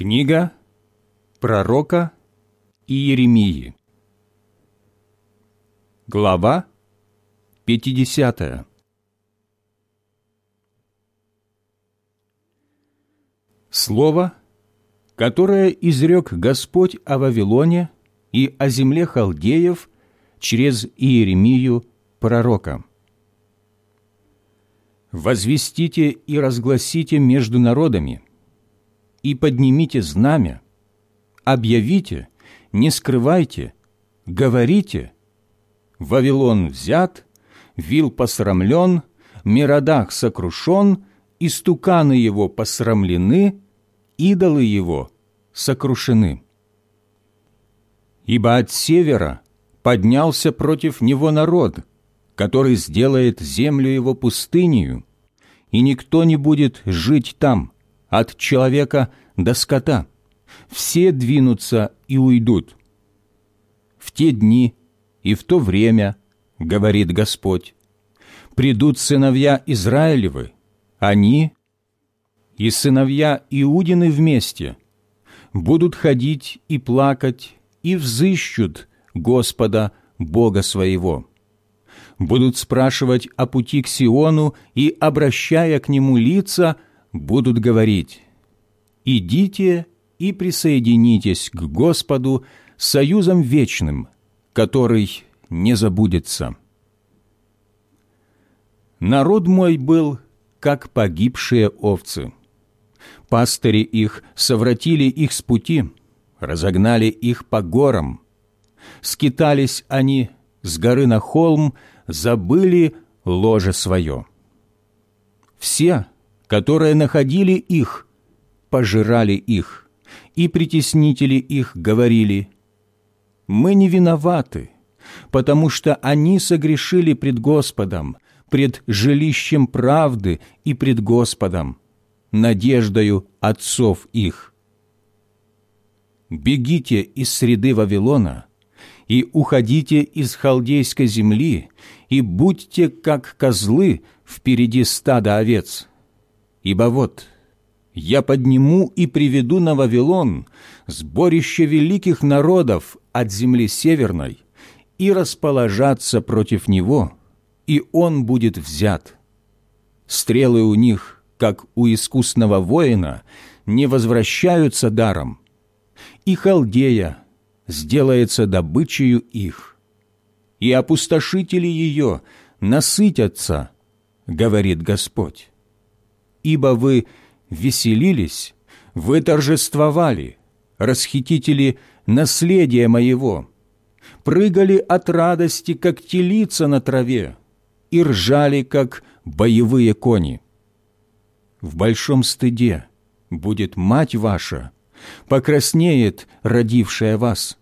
Книга пророка Иеремии Глава 50 Слово, которое изрек Господь о Вавилоне и о земле халдеев через Иеремию пророка. «Возвестите и разгласите между народами, и поднимите знамя, объявите, не скрывайте, говорите, Вавилон взят, Вил посрамлен, Миродах сокрушен, истуканы его посрамлены, идолы его сокрушены. Ибо от севера поднялся против него народ, который сделает землю его пустынью, и никто не будет жить там, от человека до скота. Все двинутся и уйдут. В те дни и в то время, говорит Господь, придут сыновья Израилевы, они и сыновья Иудины вместе будут ходить и плакать, и взыщут Господа Бога своего. Будут спрашивать о пути к Сиону и, обращая к нему лица, будут говорить «Идите и присоединитесь к Господу союзом вечным, который не забудется». Народ мой был, как погибшие овцы. Пастыри их совратили их с пути, разогнали их по горам. Скитались они с горы на холм, забыли ложе свое. Все, которые находили их, пожирали их, и притеснители их говорили, «Мы не виноваты, потому что они согрешили пред Господом, пред жилищем правды и пред Господом, надеждою отцов их. Бегите из среды Вавилона и уходите из халдейской земли, и будьте, как козлы, впереди стада овец. Ибо вот я подниму и приведу на Вавилон сборище великих народов от земли северной, и расположатся против него, и он будет взят. Стрелы у них, как у искусного воина, не возвращаются даром, и Халдея сделается добычею их, и опустошители ее насытятся, говорит Господь. Ибо вы веселились, вы торжествовали, расхитители наследия моего, прыгали от радости, как телица на траве, и ржали, как боевые кони. В большом стыде будет мать ваша, покраснеет родившая вас.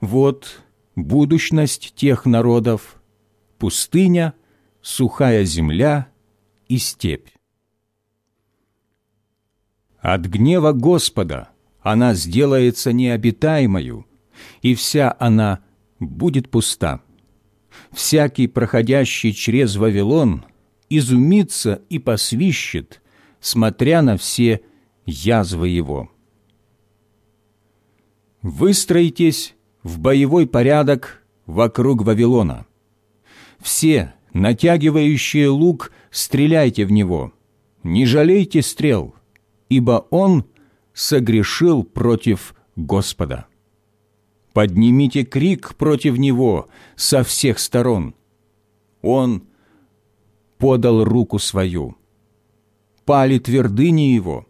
Вот будущность тех народов, пустыня, сухая земля и степь. От гнева Господа она сделается необитаемою, и вся она будет пуста. Всякий, проходящий через Вавилон, изумится и посвищет, смотря на все язвы его. Выстроитесь в боевой порядок вокруг Вавилона. Все, натягивающие лук, стреляйте в него. Не жалейте стрел, ибо он согрешил против Господа. Поднимите крик против него со всех сторон. Он подал руку свою. Пали твердыни его,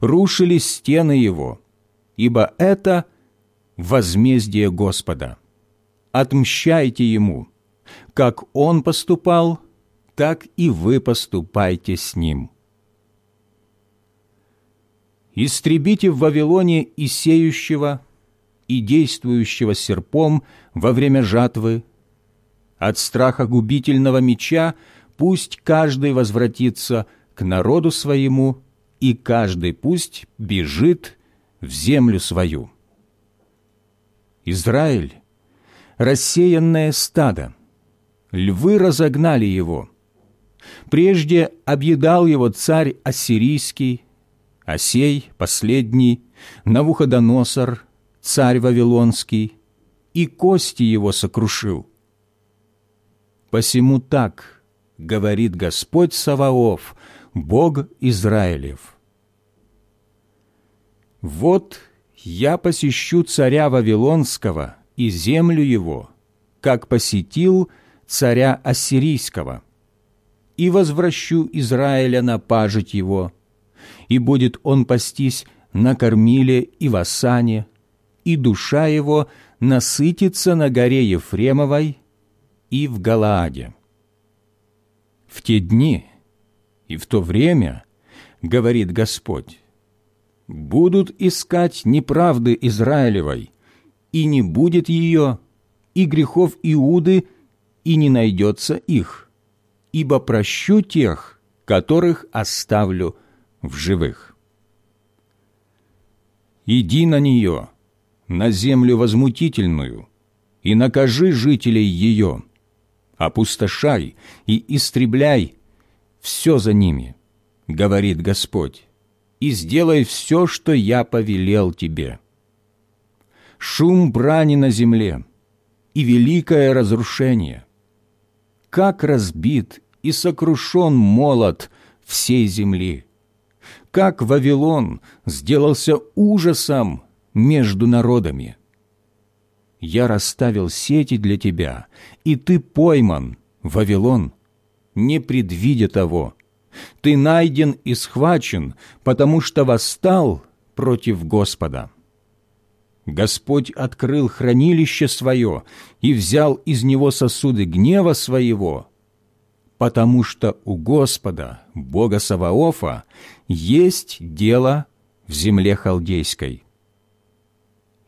рушились стены его, ибо это возмездие Господа. Отмщайте ему, как он поступал, так и вы поступайте с ним истребите в Вавилоне и сеющего, и действующего серпом во время жатвы. От страха губительного меча пусть каждый возвратится к народу своему, и каждый пусть бежит в землю свою. Израиль — рассеянное стадо, львы разогнали его. Прежде объедал его царь ассирийский, а сей, последний, Навуходоносор, царь Вавилонский, и кости его сокрушил. Посему так говорит Господь Саваоф, Бог Израилев. Вот я посещу царя Вавилонского и землю его, как посетил царя Ассирийского, и возвращу Израиля на пажить его, и будет он пастись на кормиле и в осане, и душа его насытится на горе Ефремовой и в Галааде. В те дни и в то время, говорит Господь, будут искать неправды Израилевой, и не будет ее, и грехов Иуды, и не найдется их, ибо прощу тех, которых оставлю в живых. Иди на нее, на землю возмутительную, и накажи жителей ее, опустошай и истребляй все за ними, говорит Господь, и сделай все, что я повелел тебе. Шум брани на земле и великое разрушение. Как разбит и сокрушен молот всей земли! Как Вавилон сделался ужасом между народами! Я расставил сети для тебя, и ты пойман, Вавилон, не предвидя того. Ты найден и схвачен, потому что восстал против Господа. Господь открыл хранилище свое и взял из него сосуды гнева своего, потому что у Господа, Бога Саваофа, есть дело в земле халдейской.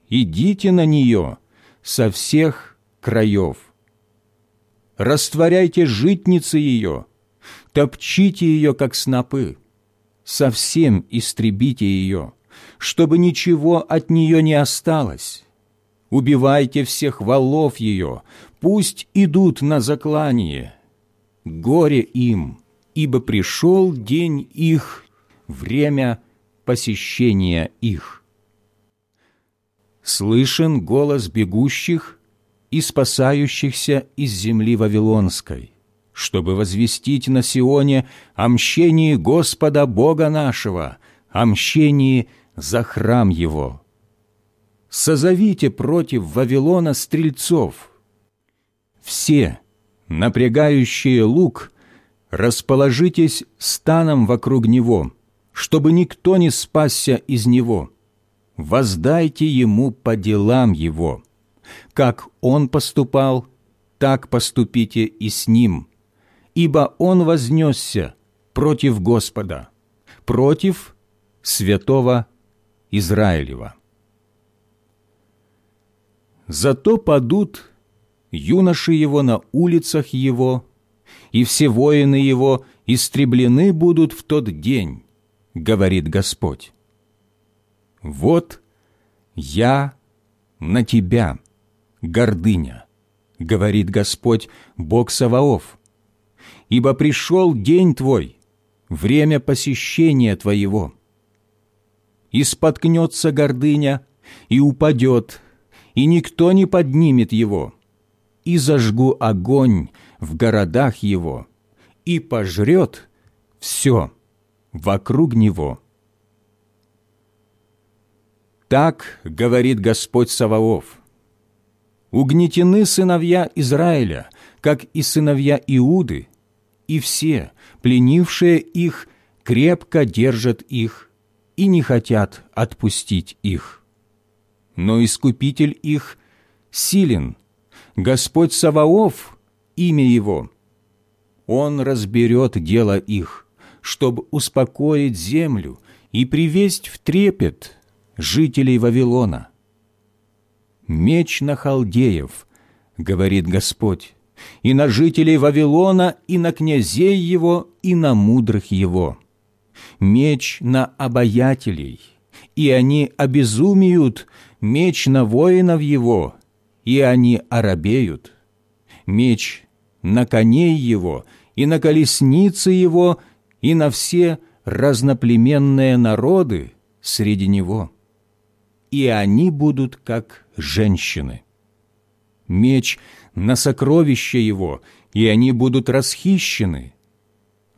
Идите на нее со всех краев. Растворяйте житницы ее, топчите ее, как снопы, совсем истребите ее, чтобы ничего от нее не осталось. Убивайте всех валов ее, пусть идут на заклание. Горе им, ибо пришел день их, время посещения их. Слышен голос бегущих и спасающихся из земли Вавилонской чтобы возвестить на Сионе о мщении Господа Бога нашего, о мщении за храм Его. Созовите против Вавилона стрельцов. Все, напрягающие лук, расположитесь станом вокруг него, чтобы никто не спасся из него. Воздайте ему по делам его. Как он поступал, так поступите и с ним» ибо он вознесся против Господа, против святого Израилева. Зато падут юноши его на улицах его, и все воины его истреблены будут в тот день, говорит Господь. Вот я на тебя, гордыня, говорит Господь, Бог Саваоф, ибо пришел день твой, время посещения твоего. И споткнется гордыня, и упадет, и никто не поднимет его, и зажгу огонь в городах его, и пожрет все вокруг него. Так говорит Господь Саваоф. Угнетены сыновья Израиля, как и сыновья Иуды, и все, пленившие их, крепко держат их и не хотят отпустить их. Но Искупитель их силен, Господь Саваоф, имя Его. Он разберет дело их, чтобы успокоить землю и привесть в трепет жителей Вавилона. «Меч на халдеев», — говорит Господь, и на жителей Вавилона, и на князей его, и на мудрых его. Меч на обаятелей, и они обезумеют, меч на воинов его, и они оробеют. Меч на коней его, и на колесницы его, и на все разноплеменные народы среди него, и они будут как женщины. Меч на сокровище его, и они будут расхищены.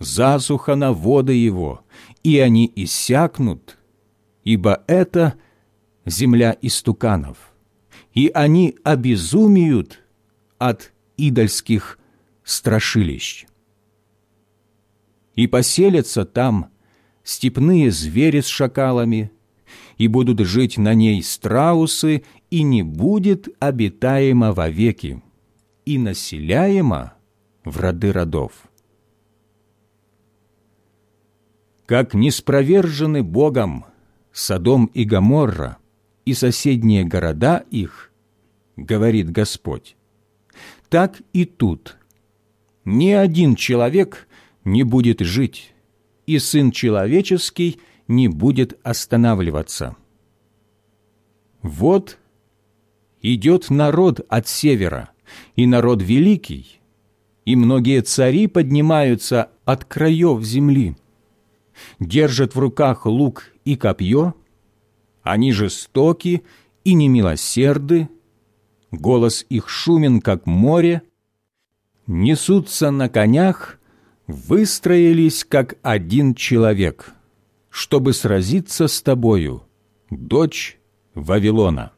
Засуха на воды его, и они иссякнут, ибо это земля истуканов, и они обезумеют от идольских страшилищ. И поселятся там степные звери с шакалами, и будут жить на ней страусы, и не будет обитаемо вовеки, и населяемо в роды родов. Как неспровержены Богом Содом и Гоморра и соседние города их, говорит Господь, так и тут ни один человек не будет жить, и Сын Человеческий не будет останавливаться. Вот идет народ от севера, и народ великий, и многие цари поднимаются от краев земли, держат в руках лук и копье, они жестоки и немилосерды, голос их шумен, как море, несутся на конях, выстроились, как один человек, чтобы сразиться с тобою, дочь Вавилона.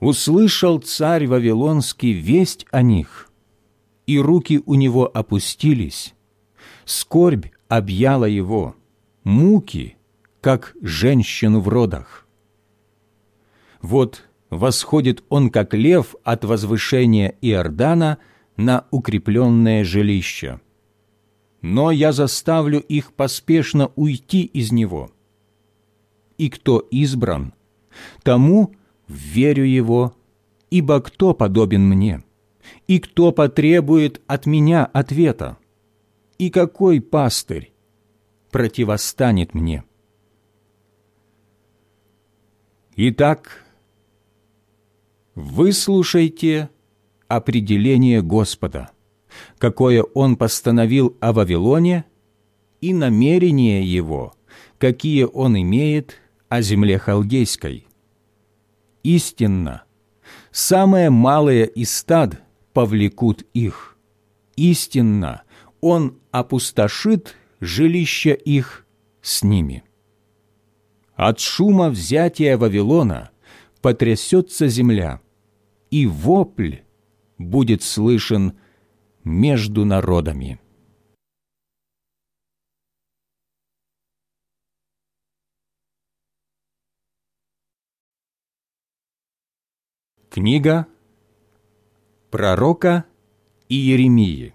Услышал царь Вавилонский весть о них, и руки у него опустились, скорбь объяла его, муки, как женщину в родах. Вот восходит он, как лев, от возвышения Иордана на укрепленное жилище. Но я заставлю их поспешно уйти из него. И кто избран, тому верю его, ибо кто подобен мне? И кто потребует от меня ответа? И какой пастырь противостанет мне?» Итак, выслушайте определение Господа, какое Он постановил о Вавилоне, и намерения Его, какие Он имеет о земле халдейской. Истинно, самое малое из стад повлекут их. Истинно, Он опустошит жилища их с ними. От шума взятия Вавилона потрясется земля, и вопль будет слышен между народами. Книга пророка Иеремии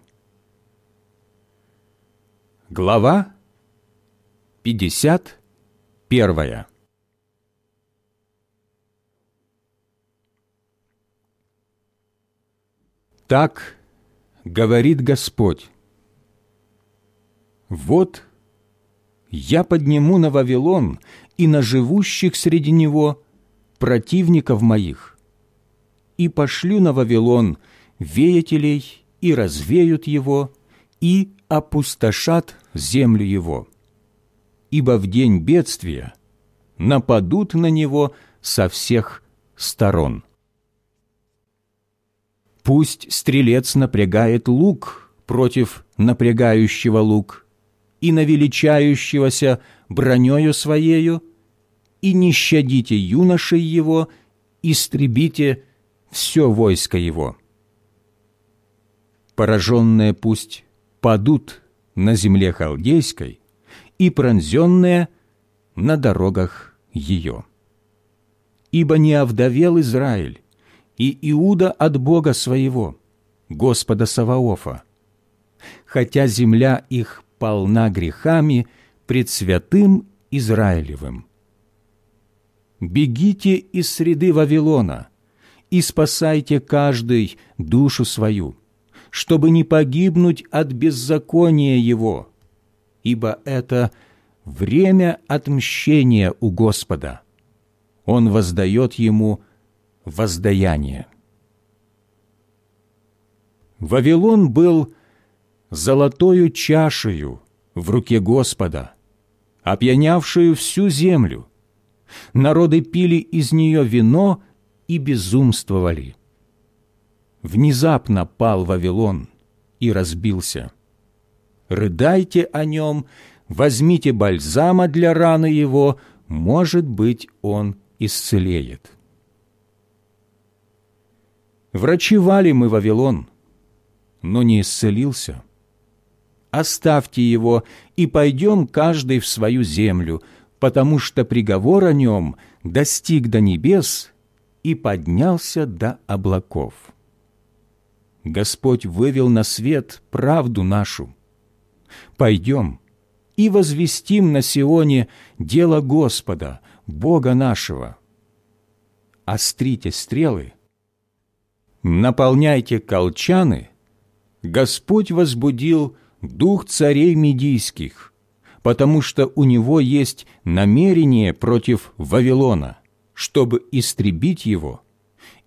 Глава 51 Так говорит Господь. Вот я подниму на Вавилон и на живущих среди него противников моих, и пошлю на Вавилон веятелей, и развеют его, и опустошат землю его ибо в день бедствия нападут на него со всех сторон. Пусть стрелец напрягает лук против напрягающего лук и на величающегося бронею своею, и не щадите юношей его, истребите все войско его. Пораженные пусть падут на земле халдейской, и пронзенные на дорогах ее. Ибо не овдовел Израиль, и Иуда от Бога своего, Господа Саваофа, хотя земля их полна грехами пред святым Израилевым. Бегите из среды Вавилона и спасайте каждый душу свою, чтобы не погибнуть от беззакония его, ибо это время отмщения у Господа. Он воздает ему воздаяние. Вавилон был золотою чашею в руке Господа, опьянявшую всю землю. Народы пили из нее вино и безумствовали. Внезапно пал Вавилон и разбился. Рыдайте о нем, возьмите бальзама для раны его, может быть, он исцелеет. Врачевали мы Вавилон, но не исцелился. Оставьте его и пойдем каждый в свою землю, потому что приговор о нем достиг до небес и поднялся до облаков. Господь вывел на свет правду нашу. Пойдем и возвестим на Сионе дело Господа, Бога нашего. Острите стрелы, наполняйте колчаны, Господь возбудил дух царей медийских, потому что у него есть намерение против Вавилона, чтобы истребить его,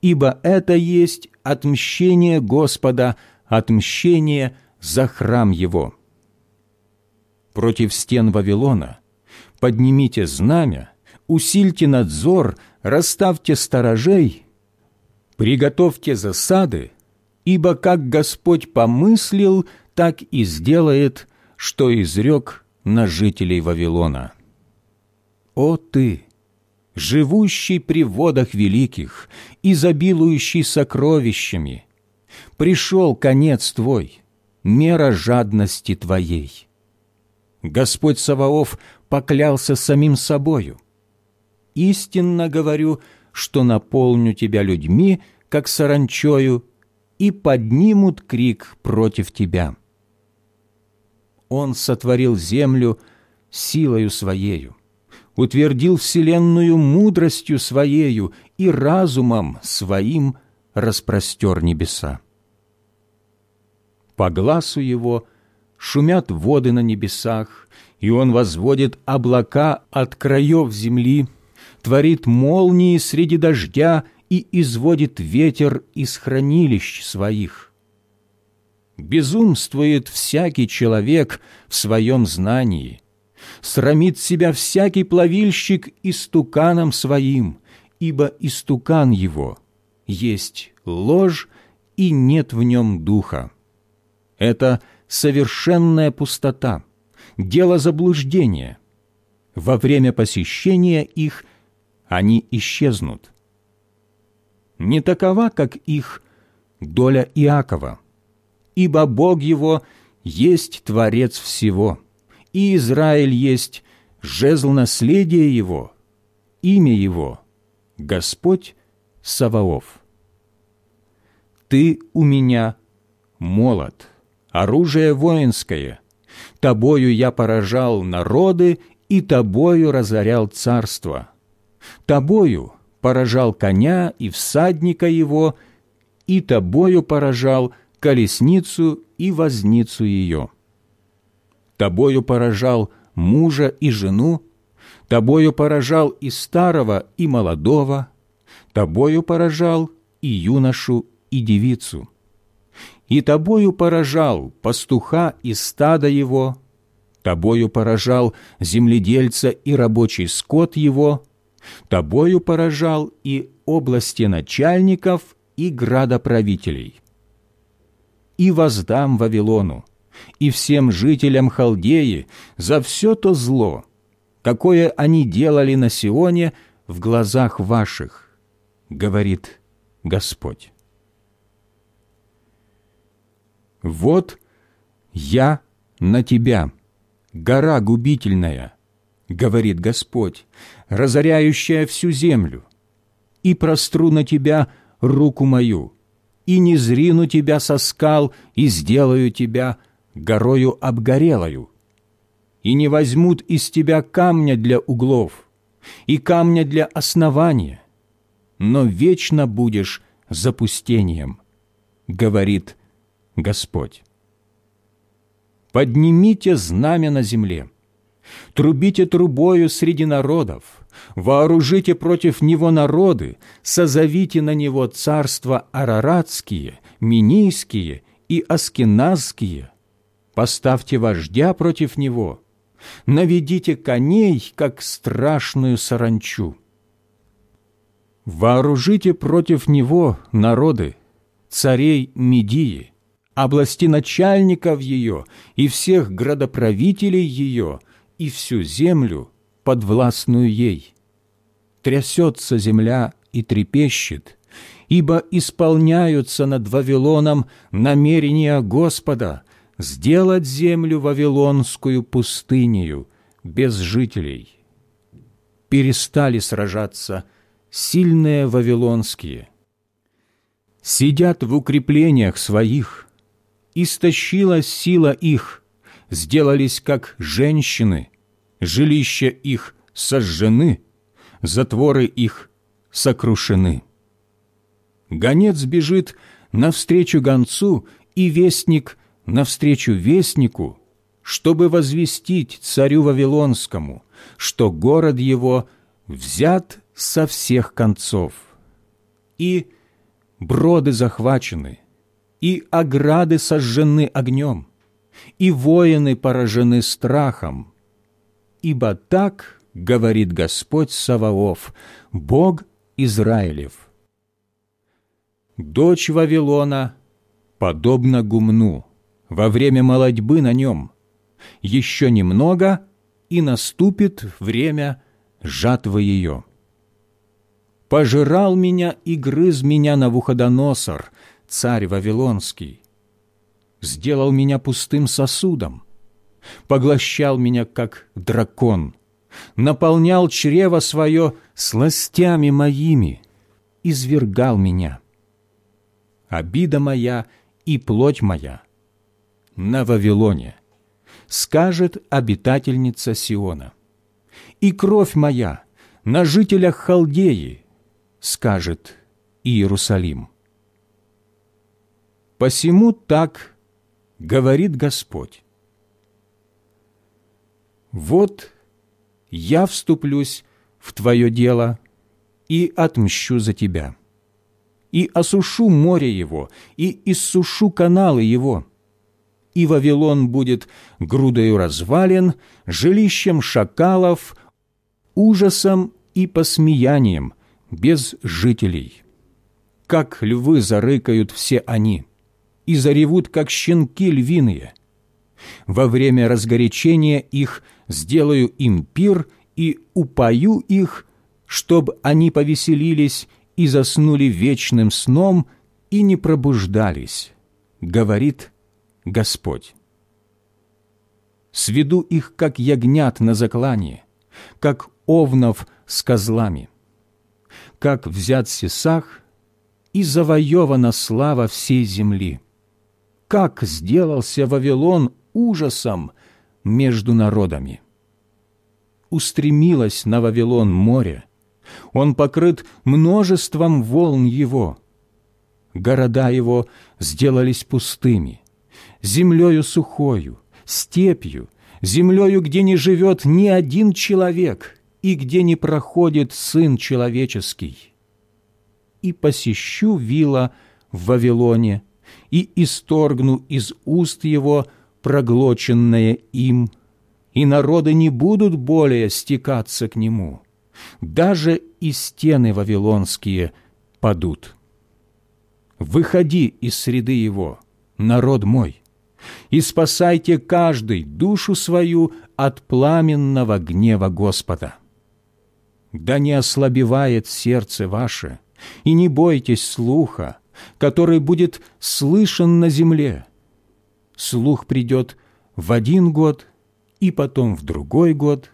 ибо это есть отмщение Господа, отмщение за храм его. Против стен Вавилона поднимите знамя, усильте надзор, расставьте сторожей, приготовьте засады, ибо как Господь помыслил, так и сделает, что изрек на жителей Вавилона. О ты, живущий при водах великих, изобилующий сокровищами, пришел конец твой, мера жадности твоей. Господь Саваоф поклялся самим собою. «Истинно говорю, что наполню тебя людьми, как саранчою, и поднимут крик против тебя». Он сотворил землю силою Своею, утвердил вселенную мудростью Своею и разумом Своим распростер небеса. По глазу Его шумят воды на небесах, и Он возводит облака от краев земли, творит молнии среди дождя и изводит ветер из хранилищ своих Безумствует всякий человек в своем знании. Срамит себя всякий плавильщик истуканом своим, ибо истукан его есть ложь, и нет в нем духа. Это совершенная пустота, дело заблуждения. Во время посещения их они исчезнут. Не такова, как их доля Иакова – ибо Бог его есть Творец всего, и Израиль есть жезл наследия его, имя его – Господь Саваоф. Ты у меня молот, оружие воинское, тобою я поражал народы и тобою разорял царство, тобою поражал коня и всадника его, и тобою поражал – колесницу и возницу ее. Тобою поражал мужа и жену, тобою поражал и старого, и молодого, тобою поражал и юношу, и девицу. И тобою поражал пастуха и стада его, тобою поражал земледельца и рабочий скот его, тобою поражал и области начальников и градоправителей и воздам Вавилону и всем жителям Халдеи за все то зло, какое они делали на Сионе в глазах ваших, говорит Господь. Вот я на тебя, гора губительная, говорит Господь, разоряющая всю землю, и простру на тебя руку мою, и не зрину тебя со скал, и сделаю тебя горою обгорелою. И не возьмут из тебя камня для углов, и камня для основания, но вечно будешь запустением, говорит Господь. Поднимите знамя на земле, трубите трубою среди народов, вооружите против него народы, созовите на него царства араратские, минийские и аскеназские, поставьте вождя против него, наведите коней, как страшную саранчу. Вооружите против него народы, царей Медии, области начальников ее и всех градоправителей ее и всю землю, подвластную ей. Трясется земля и трепещет, ибо исполняются над Вавилоном намерения Господа сделать землю Вавилонскую пустынею без жителей. Перестали сражаться сильные вавилонские. Сидят в укреплениях своих, истощила сила их, сделались как женщины, жилища их сожжены, затворы их сокрушены. Гонец бежит навстречу гонцу, и вестник навстречу вестнику, чтобы возвестить царю Вавилонскому, что город его взят со всех концов, и броды захвачены, и ограды сожжены огнем, и воины поражены страхом. Ибо так говорит Господь Саваоф, Бог Израилев – Дочь Вавилона подобна гумну во время молодьбы на нем. Еще немного, и наступит время жатвы ее. Пожирал меня и грыз меня Навуходоносор, царь Вавилонский. Сделал меня пустым сосудом, поглощал меня, как дракон, наполнял чрево свое сластями моими, извергал меня» обида моя и плоть моя на Вавилоне, скажет обитательница Сиона. И кровь моя на жителях Халдеи, скажет Иерусалим. Посему так говорит Господь. Вот я вступлюсь в твое дело и отмщу за тебя и осушу море его, и иссушу каналы его. И Вавилон будет грудою развален, жилищем шакалов, ужасом и посмеянием, без жителей. Как львы зарыкают все они, и заревут, как щенки львиные. Во время разгорячения их сделаю им пир и упою их, чтоб они повеселились и заснули вечным сном и не пробуждались, говорит Господь. Сведу их, как ягнят на заклание, как овнов с козлами, как взят Сесах и завоевана слава всей земли, как сделался Вавилон ужасом между народами. Устремилось на Вавилон море, он покрыт множеством волн его. Города его сделались пустыми, землею сухою, степью, землею, где не живет ни один человек и где не проходит Сын Человеческий. И посещу вила в Вавилоне, и исторгну из уст его проглоченное им, и народы не будут более стекаться к нему» даже и стены вавилонские падут. Выходи из среды его, народ мой, и спасайте каждый душу свою от пламенного гнева Господа. Да не ослабевает сердце ваше, и не бойтесь слуха, который будет слышен на земле. Слух придет в один год, и потом в другой год,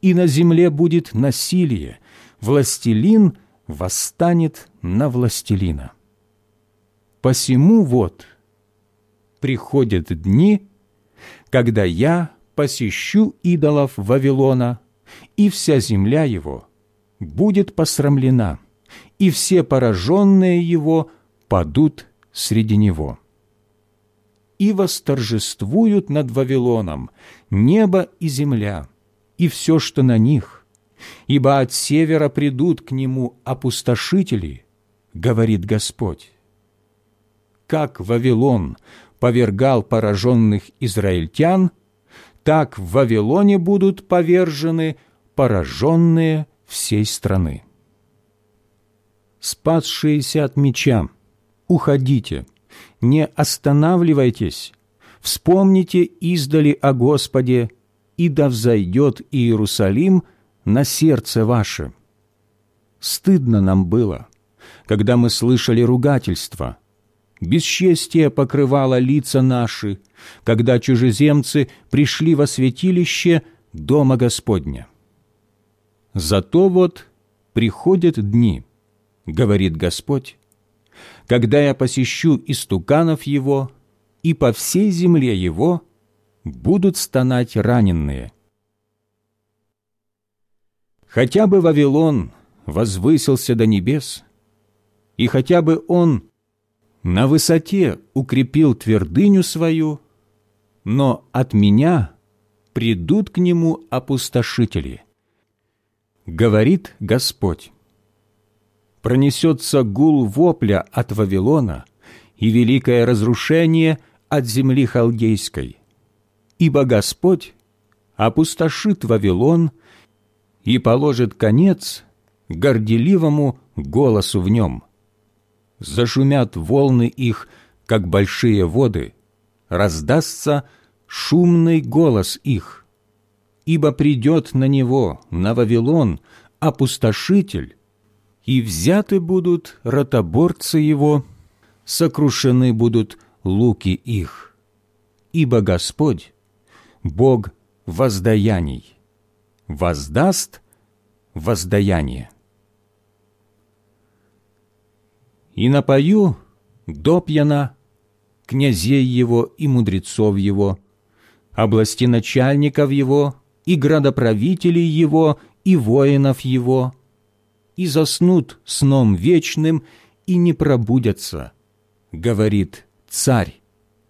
и на земле будет насилие, властелин восстанет на властелина. Посему вот приходят дни, когда я посещу идолов Вавилона, и вся земля его будет посрамлена, и все пораженные его падут среди него. И восторжествуют над Вавилоном небо и земля, и все, что на них, ибо от севера придут к нему опустошители, говорит Господь. Как Вавилон повергал пораженных израильтян, так в Вавилоне будут повержены пораженные всей страны. Спасшиеся от меча, уходите, не останавливайтесь, вспомните издали о Господе, и да взойдет Иерусалим на сердце ваше. Стыдно нам было, когда мы слышали ругательство. Бесчестие покрывало лица наши, когда чужеземцы пришли во святилище Дома Господня. Зато вот приходят дни, говорит Господь, когда я посещу истуканов Его, и по всей земле Его будут стонать раненые. Хотя бы Вавилон возвысился до небес, и хотя бы он на высоте укрепил твердыню свою, но от меня придут к нему опустошители. Говорит Господь, пронесется гул вопля от Вавилона и великое разрушение от земли халдейской, ибо Господь опустошит Вавилон и положит конец горделивому голосу в нем. Зашумят волны их, как большие воды, раздастся шумный голос их, ибо придет на него, на Вавилон, опустошитель, и взяты будут ротоборцы его, сокрушены будут луки их, ибо Господь, Бог воздаяний, воздаст воздаяние. И напою допьяна князей его и мудрецов его, области начальников его и градоправителей его и воинов его, и заснут сном вечным и не пробудятся, говорит царь,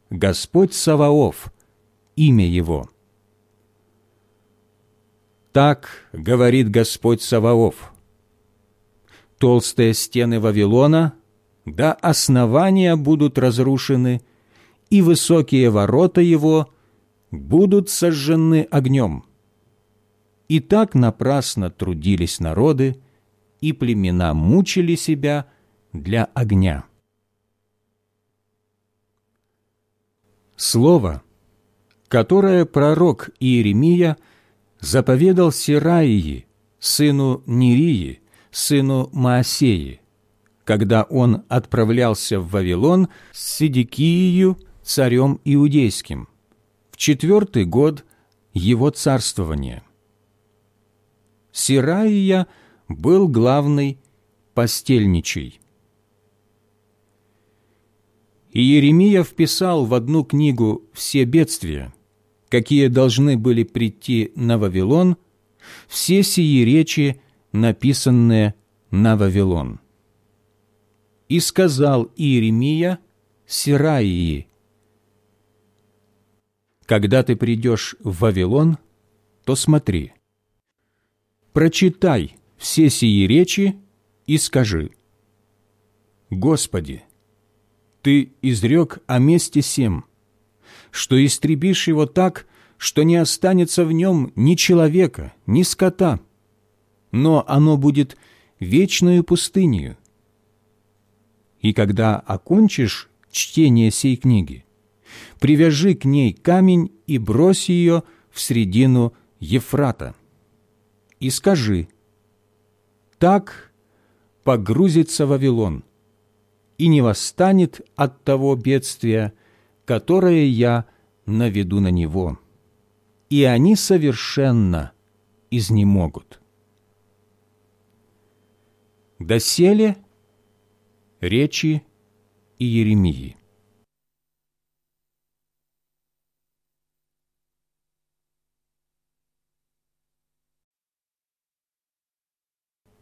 Господь Саваоф, имя его. Так говорит Господь Саваоф. Толстые стены Вавилона до основания будут разрушены, и высокие ворота его будут сожжены огнем. И так напрасно трудились народы, и племена мучили себя для огня. Слово, которое пророк Иеремия заповедал Сираии, сыну Нерии, сыну Маасеи, когда он отправлялся в Вавилон с Сидикией, царем иудейским, в четвертый год его царствования. Сираия был главный постельничий. И Еремия вписал в одну книгу все бедствия, какие должны были прийти на Вавилон, все сии речи, написанные на Вавилон. И сказал Иеремия Сираии, «Когда ты придешь в Вавилон, то смотри, прочитай все сии речи и скажи, «Господи, Ты изрек о месте сем, что истребишь его так, что не останется в нем ни человека, ни скота, но оно будет вечную пустынью. И когда окончишь чтение сей книги, привяжи к ней камень и брось ее в средину Ефрата. И скажи, так погрузится Вавилон и не восстанет от того бедствия, которое я наведу на него, и они совершенно изнемогут. Доселе речи Иеремии.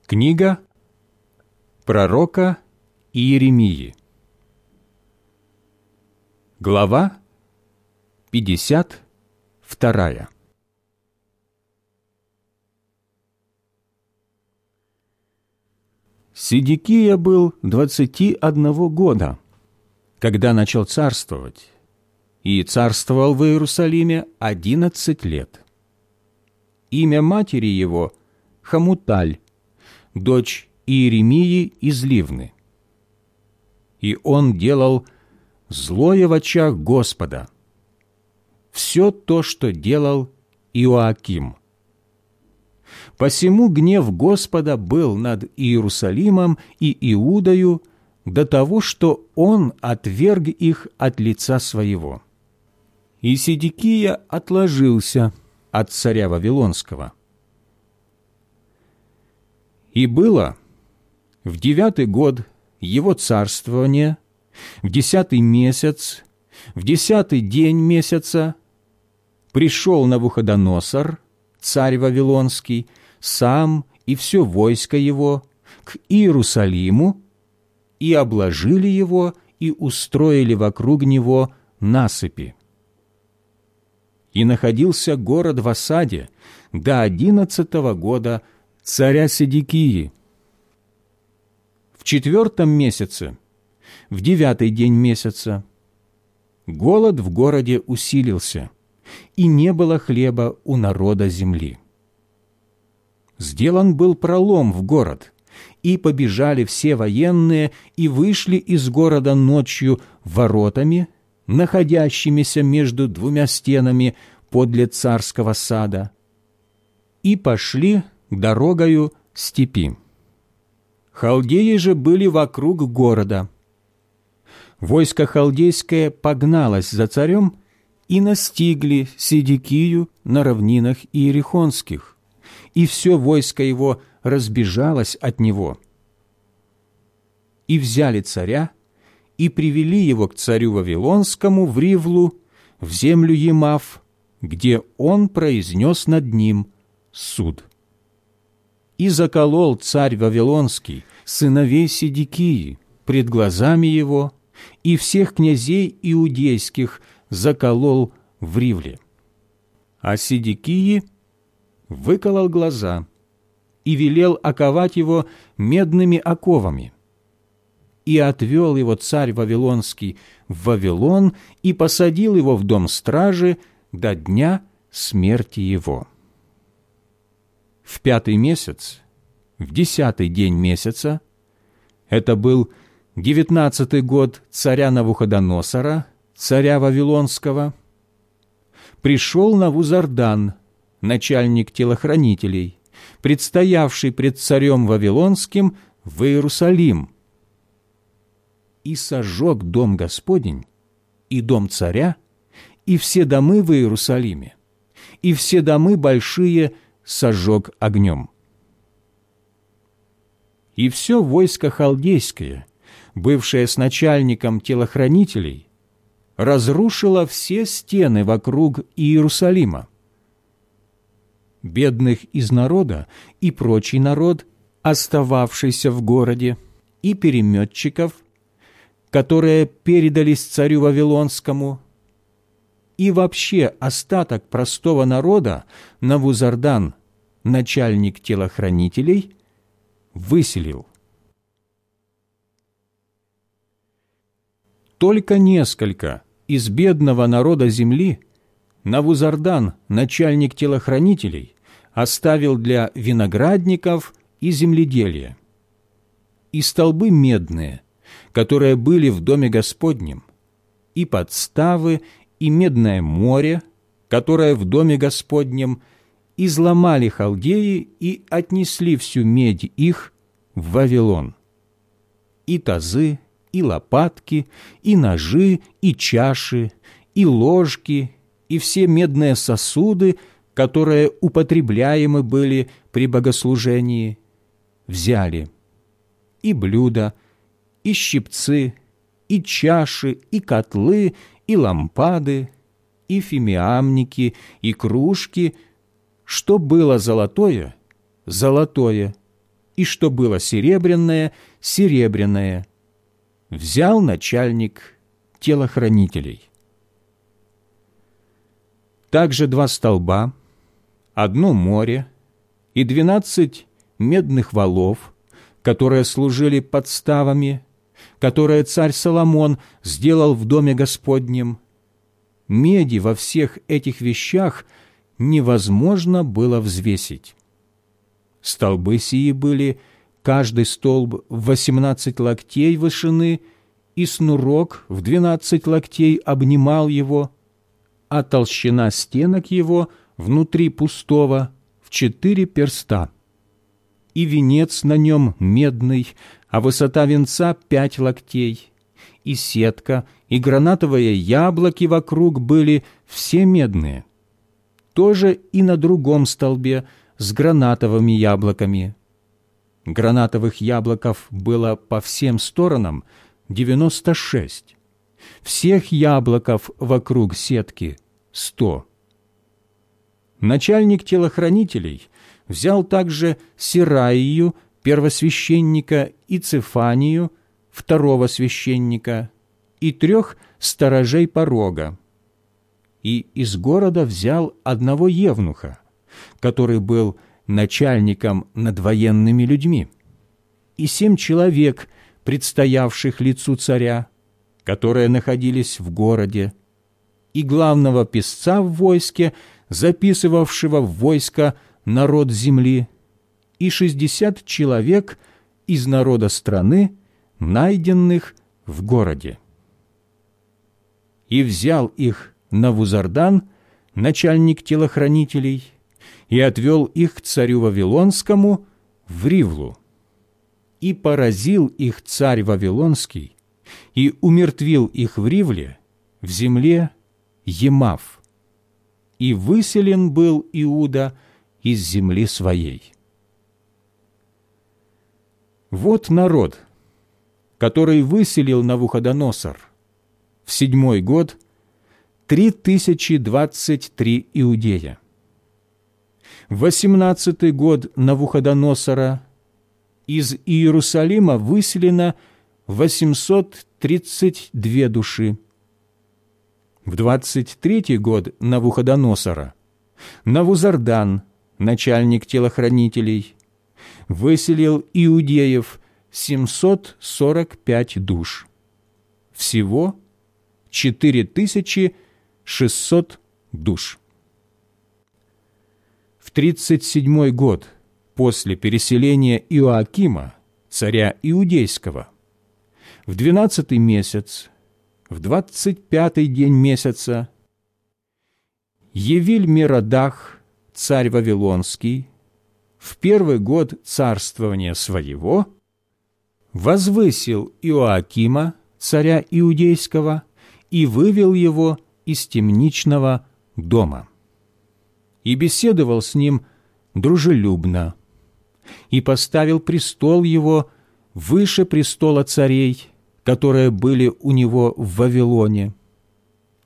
Книга пророка Иеремии. Глава 52 Сидикия был двадцати одного года, когда начал царствовать, и царствовал в Иерусалиме одиннадцать лет. Имя матери его – Хамуталь, дочь Иеремии из Ливны. И он делал злое в очах Господа, все то, что делал Иоаким. Посему гнев Господа был над Иерусалимом и Иудою до того, что он отверг их от лица своего. И Сидикия отложился от царя Вавилонского. И было в девятый год его царствования, в десятый месяц, в десятый день месяца, пришел Навуходоносор, царь Вавилонский, сам и все войско его к Иерусалиму и обложили его и устроили вокруг него насыпи. И находился город в осаде до одиннадцатого года царя Седекии. В четвертом месяце, в девятый день месяца, голод в городе усилился, и не было хлеба у народа земли сделан был пролом в город, и побежали все военные и вышли из города ночью воротами, находящимися между двумя стенами подле царского сада, и пошли дорогою степи. Халдеи же были вокруг города. Войско халдейское погналось за царем и настигли Сидикию на равнинах Иерихонских и все войско его разбежалось от него. И взяли царя, и привели его к царю Вавилонскому в Ривлу, в землю Емав, где он произнес над ним суд. И заколол царь Вавилонский сыновей Сидикии пред глазами его, и всех князей иудейских заколол в Ривле. А Сидикии – выколол глаза и велел оковать его медными оковами. И отвел его царь Вавилонский в Вавилон и посадил его в дом стражи до дня смерти его. В пятый месяц, в десятый день месяца, это был девятнадцатый год царя Навуходоносора, царя Вавилонского, пришел Навузардан, начальник телохранителей, предстоявший пред царем Вавилонским в Иерусалим, и сожег дом Господень, и дом царя, и все домы в Иерусалиме, и все домы большие сожег огнем. И все войско халдейское, бывшее с начальником телохранителей, разрушило все стены вокруг Иерусалима, бедных из народа и прочий народ, остававшийся в городе, и переметчиков, которые передались царю Вавилонскому, и вообще остаток простого народа Навузардан, начальник телохранителей, выселил. Только несколько из бедного народа земли Навузардан, начальник телохранителей, оставил для виноградников и земледелия. И столбы медные, которые были в доме Господнем, и подставы, и медное море, которое в доме Господнем, изломали халдеи и отнесли всю медь их в Вавилон. И тазы, и лопатки, и ножи, и чаши, и ложки, и все медные сосуды – которые употребляемы были при богослужении, взяли и блюда, и щипцы, и чаши, и котлы, и лампады, и фимиамники, и кружки, что было золотое – золотое, и что было серебряное – серебряное. Взял начальник телохранителей. Также два столба – одно море и двенадцать медных валов, которые служили подставами, которые царь Соломон сделал в доме Господнем, меди во всех этих вещах невозможно было взвесить. Столбы сии были каждый столб в восемнадцать локтей вышины, и снурок в двенадцать локтей обнимал его, а толщина стенок его внутри пустого в четыре перста. И венец на нем медный, а высота венца пять локтей, и сетка, и гранатовые яблоки вокруг были все медные. Тоже и на другом столбе с гранатовыми яблоками. Гранатовых яблоков было по всем сторонам девяносто шесть. Всех яблоков вокруг сетки сто. Начальник телохранителей взял также Сираию, первосвященника, и Цефанию, второго священника, и трех сторожей порога. И из города взял одного евнуха, который был начальником над военными людьми, и семь человек, предстоявших лицу царя, которые находились в городе, и главного писца в войске, записывавшего в войско народ земли, и шестьдесят человек из народа страны, найденных в городе. И взял их Навузардан, начальник телохранителей, и отвел их к царю Вавилонскому в Ривлу. И поразил их царь Вавилонский, и умертвил их в Ривле, в земле Емав. И выселен был Иуда из земли своей. Вот народ, который выселил Навуходоносор в седьмой год три тысячи двадцать три иудея. В восемнадцатый год Навуходоносора из Иерусалима выселено восемьсот тридцать две души. В двадцать третий год Навуходоносора Навузардан, начальник телохранителей, выселил иудеев 745 душ. Всего 4600 душ. В 37 год после переселения Иоакима, царя Иудейского, в 12 месяц, в 25 день месяца, Евиль Миродах, царь Вавилонский, в первый год царствования своего возвысил Иоакима, царя Иудейского, и вывел его из темничного дома. И беседовал с ним дружелюбно, и поставил престол его выше престола царей, которые были у него в Вавилоне,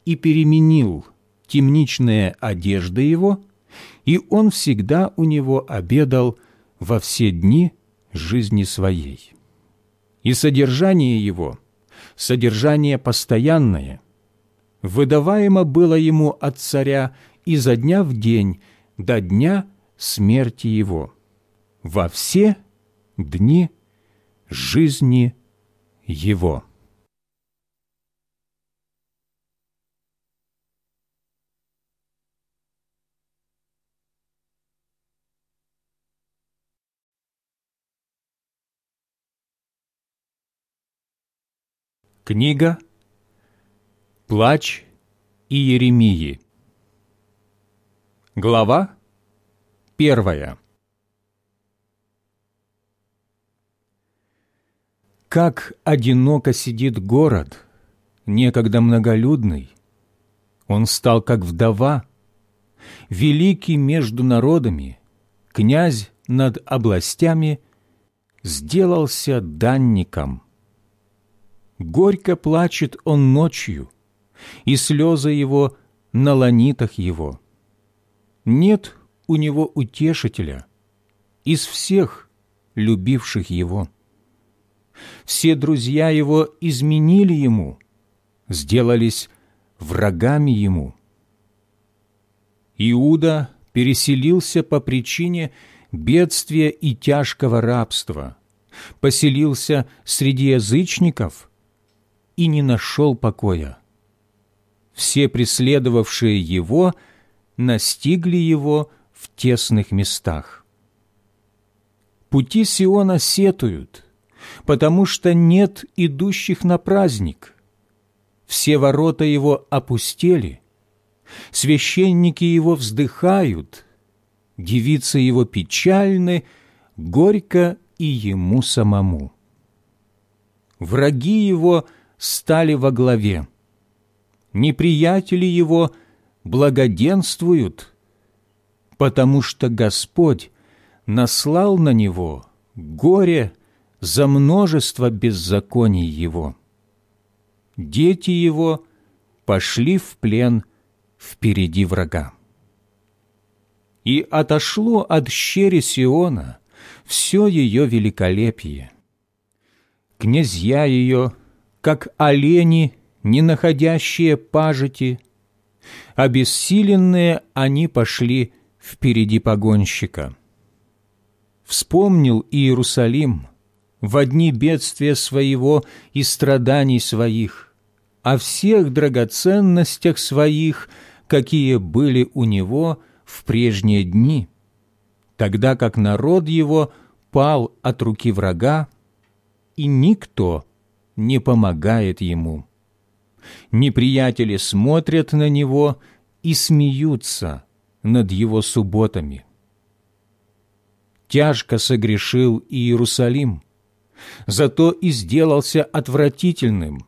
и переменил темничные одежды его и он всегда у него обедал во все дни жизни своей. И содержание его, содержание постоянное, выдаваемо было ему от царя изо дня в день до дня смерти его, во все дни жизни его. Книга «Плач Иеремии». Глава первая. Как одиноко сидит город, некогда многолюдный, он стал как вдова, великий между народами, князь над областями, сделался данником – Горько плачет он ночью, и слезы его на ланитах его. Нет у него утешителя из всех любивших его. Все друзья его изменили ему, сделались врагами ему. Иуда переселился по причине бедствия и тяжкого рабства, поселился среди язычников – и не нашел покоя. все преследовавшие его настигли его в тесных местах. Пути Сиона сетуют, потому что нет идущих на праздник. Все ворота его опустели, священники его вздыхают, девицы его печальны, горько и ему самому. Враги его стали во главе, неприятели его благоденствуют, потому что Господь наслал на него горе за множество беззаконий его. Дети его пошли в плен впереди врага. И отошло от щери Сиона все ее великолепие. Князья ее, как олени, не находящие пажити, обессиленные они пошли впереди погонщика. Вспомнил Иерусалим в дни бедствия своего и страданий своих, о всех драгоценностях своих, какие были у него в прежние дни, тогда как народ его пал от руки врага, и никто не помогает ему. Неприятели смотрят на него и смеются над его субботами. Тяжко согрешил Иерусалим, зато и сделался отвратительным.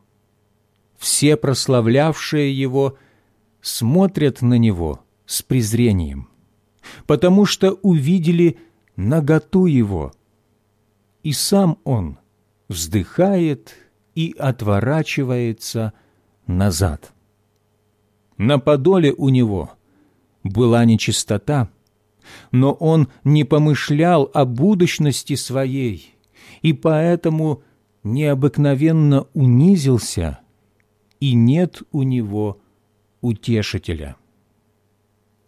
Все прославлявшие его смотрят на него с презрением, потому что увидели наготу его, и сам он вздыхает и отворачивается назад. На подоле у него была нечистота, но он не помышлял о будущности своей, и поэтому необыкновенно унизился, и нет у него утешителя.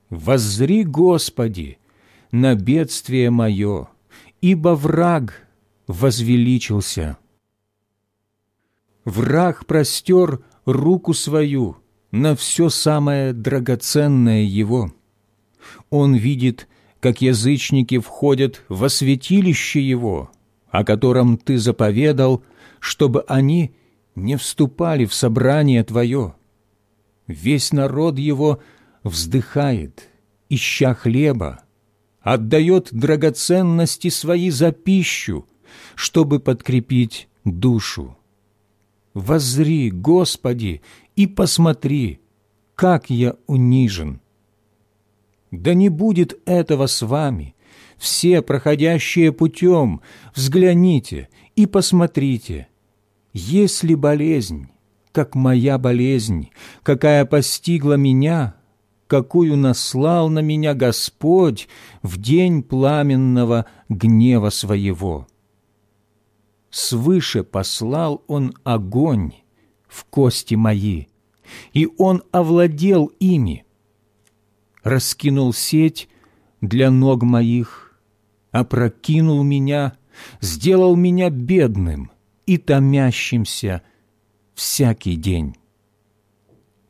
«Воззри, Господи, на бедствие мое, ибо враг возвеличился». Враг простер руку свою на все самое драгоценное его. Он видит, как язычники входят во святилище его, о котором ты заповедал, чтобы они не вступали в собрание твое. Весь народ его вздыхает, ища хлеба, отдает драгоценности свои за пищу, чтобы подкрепить душу воззри, Господи, и посмотри, как я унижен. Да не будет этого с вами, все проходящие путем, взгляните и посмотрите, есть ли болезнь, как моя болезнь, какая постигла меня, какую наслал на меня Господь в день пламенного гнева своего» свыше послал Он огонь в кости мои, и Он овладел ими, раскинул сеть для ног моих, опрокинул меня, сделал меня бедным и томящимся всякий день.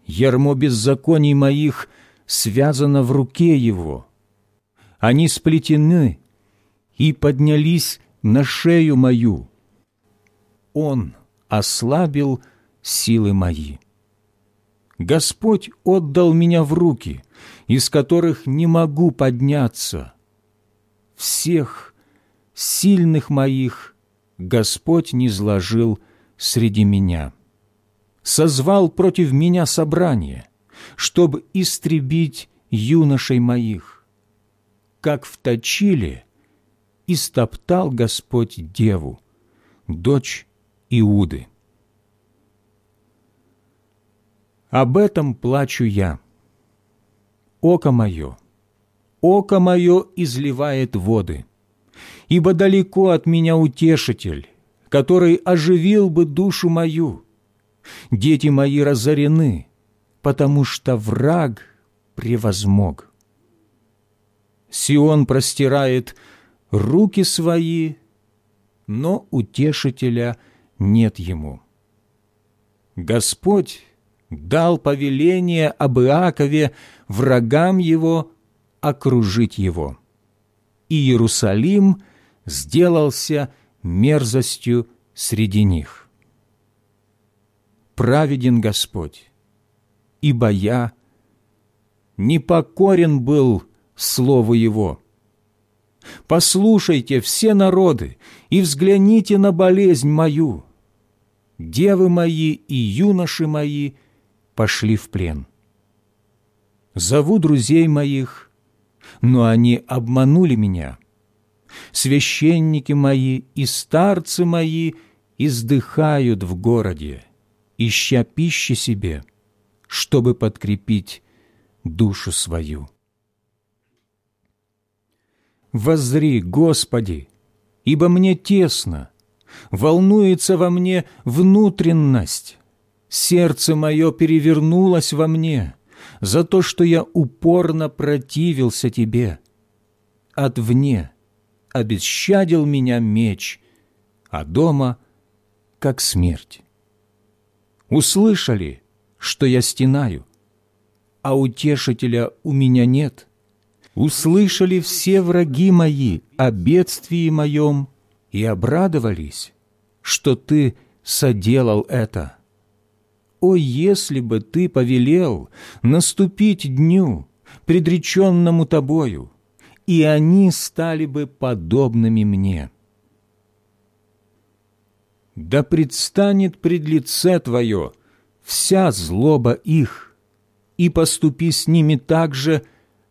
Ярмо беззаконий моих связано в руке его, они сплетены и поднялись на шею мою, он ослабил силы мои. Господь отдал меня в руки, из которых не могу подняться. Всех сильных моих Господь не сложил среди меня. Созвал против меня собрание, чтобы истребить юношей моих. Как вточили, истоптал Господь деву, дочь Иуды. Об этом плачу я. Око мое, око мое изливает воды, ибо далеко от меня утешитель, который оживил бы душу мою. Дети мои разорены, потому что враг превозмог. Сион простирает руки свои, но утешителя – нет ему. Господь дал повеление об Иакове врагам его окружить его. И Иерусалим сделался мерзостью среди них. Праведен Господь, ибо я непокорен был Слову Его. Послушайте все народы и взгляните на болезнь мою. Девы мои и юноши мои пошли в плен. Зову друзей моих, но они обманули меня. Священники мои и старцы мои издыхают в городе, ища пищи себе, чтобы подкрепить душу свою. Возри, Господи, ибо мне тесно, волнуется во мне внутренность, сердце мое перевернулось во мне за то, что я упорно противился Тебе. От вне обесщадил меня меч, а дома — как смерть. Услышали, что я стенаю, а утешителя у меня нет — услышали все враги мои о бедствии моем и обрадовались, что ты соделал это. О, если бы ты повелел наступить дню, предреченному тобою, и они стали бы подобными мне. Да предстанет пред лице Твое вся злоба их, и поступи с ними так же,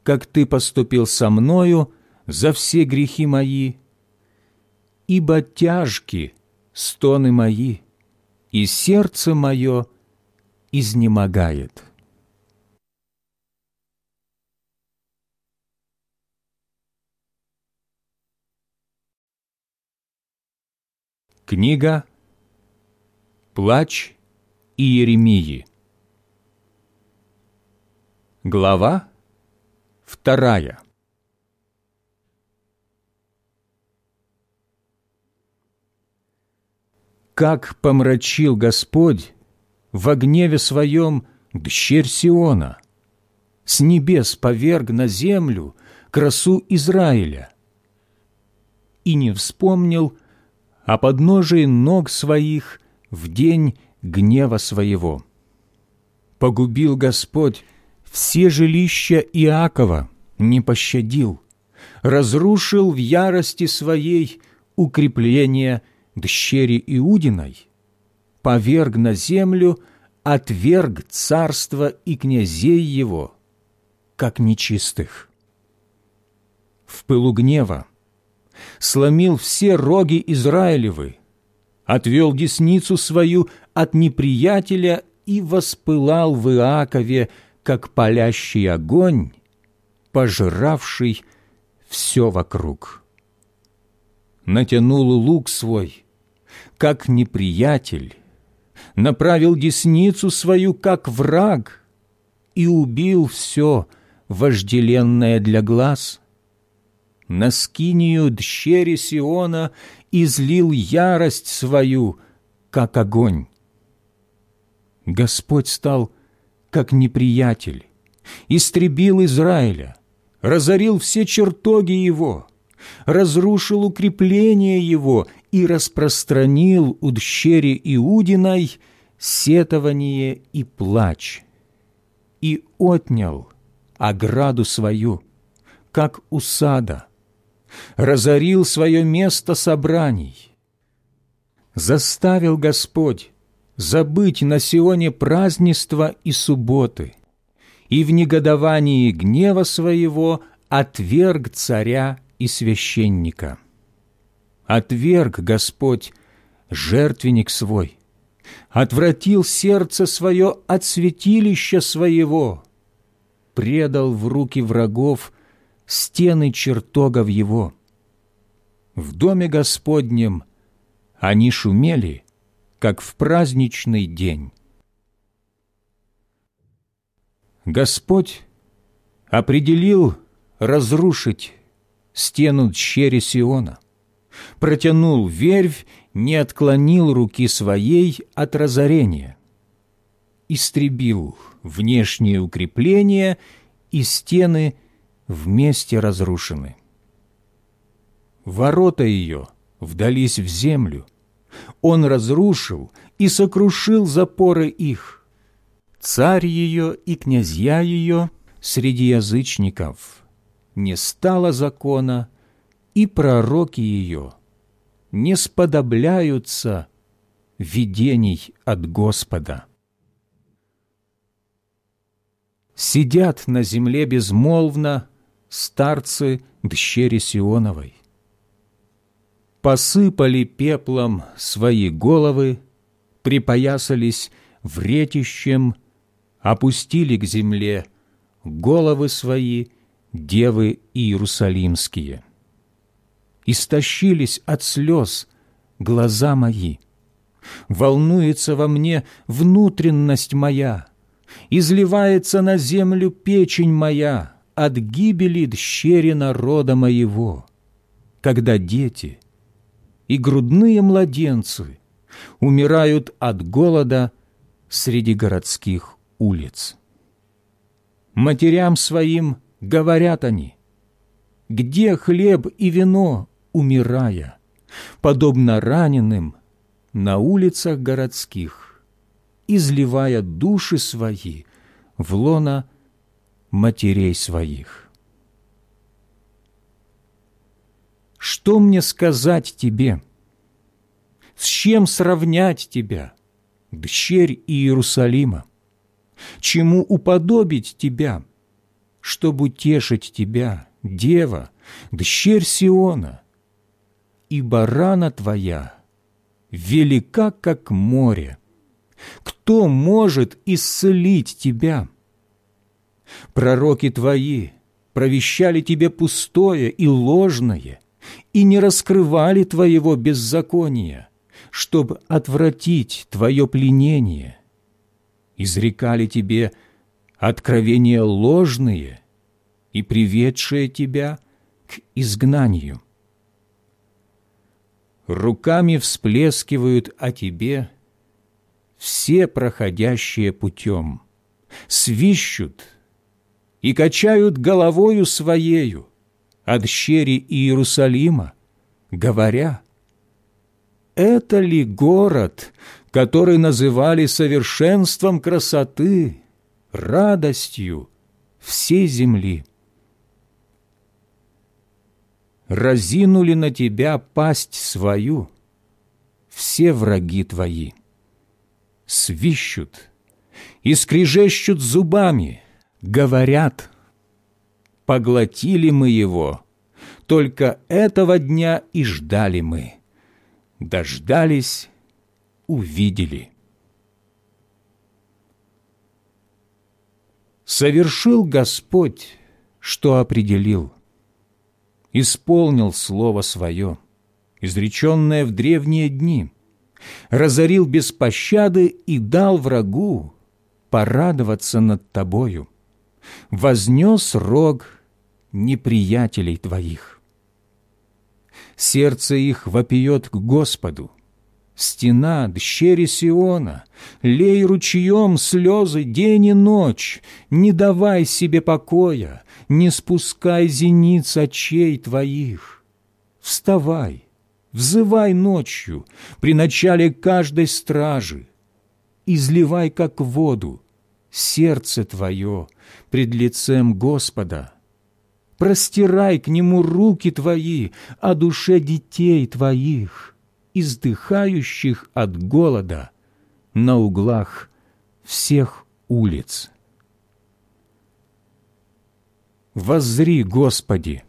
как Ты поступил со мною за все грехи мои, ибо тяжки стоны мои, и сердце мое изнемогает». Книга «Плач Иеремии». Глава Вторая. Как помрачил Господь во гневе своем дщерь Сиона, с небес поверг на землю красу Израиля, и не вспомнил о подножии ног своих в день гнева своего. Погубил Господь все жилища Иакова не пощадил, разрушил в ярости своей укрепление дщери Иудиной, поверг на землю, отверг царство и князей его, как нечистых. В пылу гнева сломил все роги Израилевы, отвел десницу свою от неприятеля и воспылал в Иакове как палящий огонь, пожиравший все вокруг. Натянул лук свой, как неприятель, направил десницу свою, как враг, и убил все вожделенное для глаз. На скинию дщери Сиона излил ярость свою, как огонь. Господь стал как неприятель, истребил Израиля, разорил все чертоги его, разрушил укрепления его и распространил у дщери Иудиной сетование и плач, и отнял ограду свою, как у сада, разорил свое место собраний. Заставил Господь забыть на Сионе празднества и субботы, и в негодовании гнева своего отверг царя и священника. Отверг Господь жертвенник свой, отвратил сердце свое от святилища своего, предал в руки врагов стены чертогов его. В доме Господнем они шумели, как в праздничный день. Господь определил разрушить стену дщери Сиона, протянул вервь, не отклонил руки своей от разорения. истребил внешние укрепления, и стены вместе разрушены. Ворота ее вдались в землю, он разрушил и сокрушил запоры их. Царь ее и князья ее среди язычников не стало закона, и пророки ее не сподобляются видений от Господа. Сидят на земле безмолвно старцы дщери Сионовой. Посыпали пеплом свои головы, припоясались вретищем, опустили к земле головы свои девы иерусалимские. Истощились от слез глаза мои, волнуется во мне внутренность моя, изливается на землю печень моя от гибели дщери народа моего, когда дети и грудные младенцы умирают от голода среди городских улиц. Матерям своим говорят они, «Где хлеб и вино, умирая, подобно раненым на улицах городских, изливая души свои в лона матерей своих». Что мне сказать тебе? С чем сравнять тебя, дщерь Иерусалима? чему уподобить тебя, чтобы утешить тебя, дева, дщерь Сиона, ибо рана твоя велика, как море. Кто может исцелить тебя? Пророки твои провещали тебе пустое и ложное, и не раскрывали твоего беззакония, чтобы отвратить твое пленение – изрекали тебе откровения ложные и приведшие тебя к изгнанию. Руками всплескивают о тебе все проходящие путем, свищут и качают головою своею от щери Иерусалима, говоря, «Это ли город, который называли совершенством красоты, радостью всей земли. Разинули на тебя пасть свою все враги твои, свищут и скрежещут зубами, говорят, поглотили мы его, только этого дня и ждали мы. Дождались увидели. Совершил Господь, что определил, исполнил Слово Свое, изреченное в древние дни, разорил без пощады и дал врагу порадоваться над тобою, вознес рог неприятелей твоих. Сердце их вопиет к Господу, Стена, дщери Сиона, лей ручьем слезы день и ночь, не давай себе покоя, не спускай зениц очей твоих. Вставай, взывай ночью при начале каждой стражи, изливай, как воду, сердце твое пред лицем Господа. Простирай к Нему руки твои о душе детей твоих, издыхающих от голода на углах всех улиц. Воззри, Господи,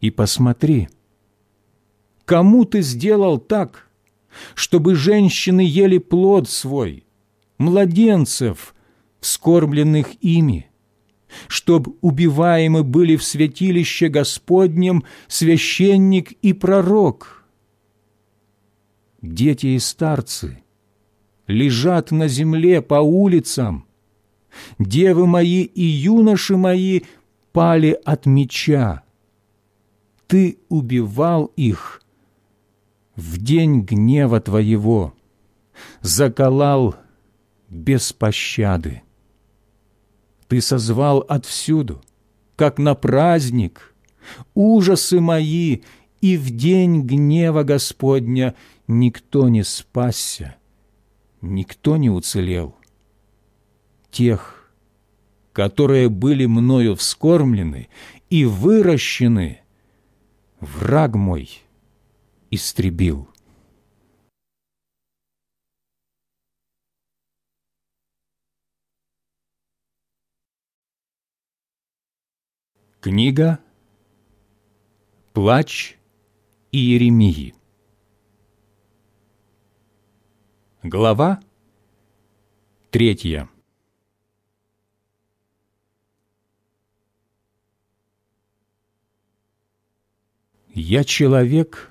и посмотри, кому Ты сделал так, чтобы женщины ели плод свой, младенцев, вскормленных ими, чтоб убиваемы были в святилище Господнем священник и пророк – дети и старцы, лежат на земле по улицам. Девы мои и юноши мои пали от меча. Ты убивал их в день гнева Твоего, заколал без пощады. Ты созвал отвсюду, как на праздник, ужасы мои, и в день гнева Господня никто не спасся, никто не уцелел. Тех, которые были мною вскормлены и выращены, враг мой истребил. Книга «Плач Иеремии». Глава третья. Я человек,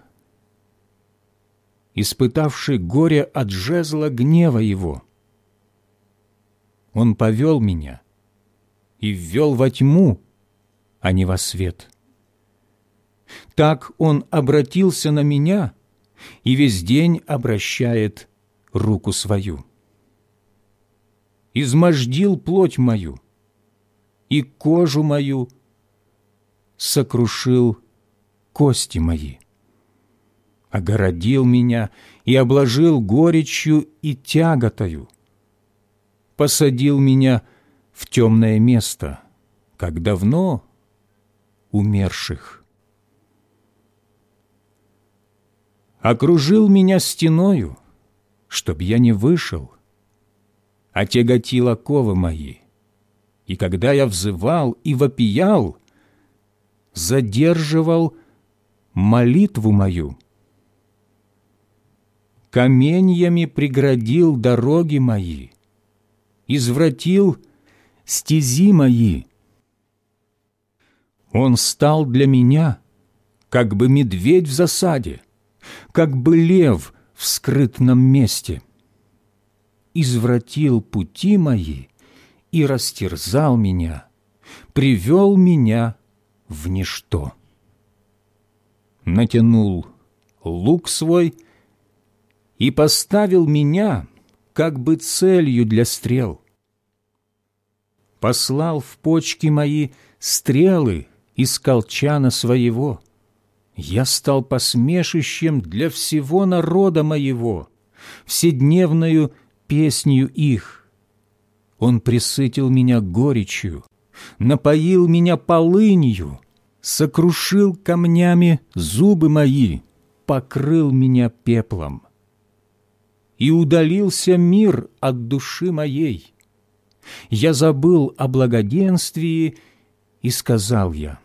испытавший горе от жезла гнева его. Он повел меня и ввел во тьму, а не во свет. Так он обратился на меня и весь день обращает руку свою. Измождил плоть мою и кожу мою сокрушил кости мои. Огородил меня и обложил горечью и тяготою. Посадил меня в темное место, как давно умерших. Окружил меня стеною, чтоб я не вышел, а тяготил оковы мои. И когда я взывал и вопиял, задерживал молитву мою. Каменьями преградил дороги мои, извратил стези мои. Он стал для меня, как бы медведь в засаде, как бы лев в скрытном месте. Извратил пути мои и растерзал меня, привел меня в ничто натянул лук свой и поставил меня как бы целью для стрел. Послал в почки мои стрелы из колчана своего. Я стал посмешищем для всего народа моего, вседневною песнью их. Он присытил меня горечью, напоил меня полынью, сокрушил камнями зубы мои, покрыл меня пеплом. И удалился мир от души моей. Я забыл о благоденствии, и сказал я,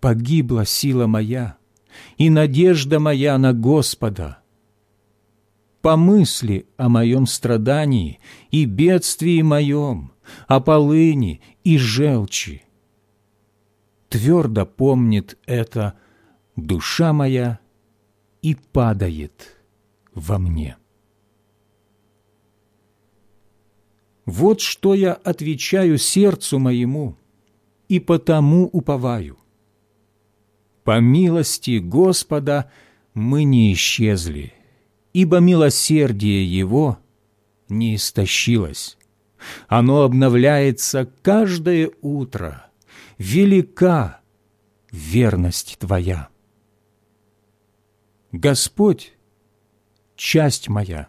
«Погибла сила моя, и надежда моя на Господа». Помысли о моем страдании и бедствии моем, о полыни и желчи, твердо помнит это душа моя и падает во мне. Вот что я отвечаю сердцу моему и потому уповаю. По милости Господа мы не исчезли, ибо милосердие Его не истощилось. Оно обновляется каждое утро – велика верность Твоя. Господь, часть моя,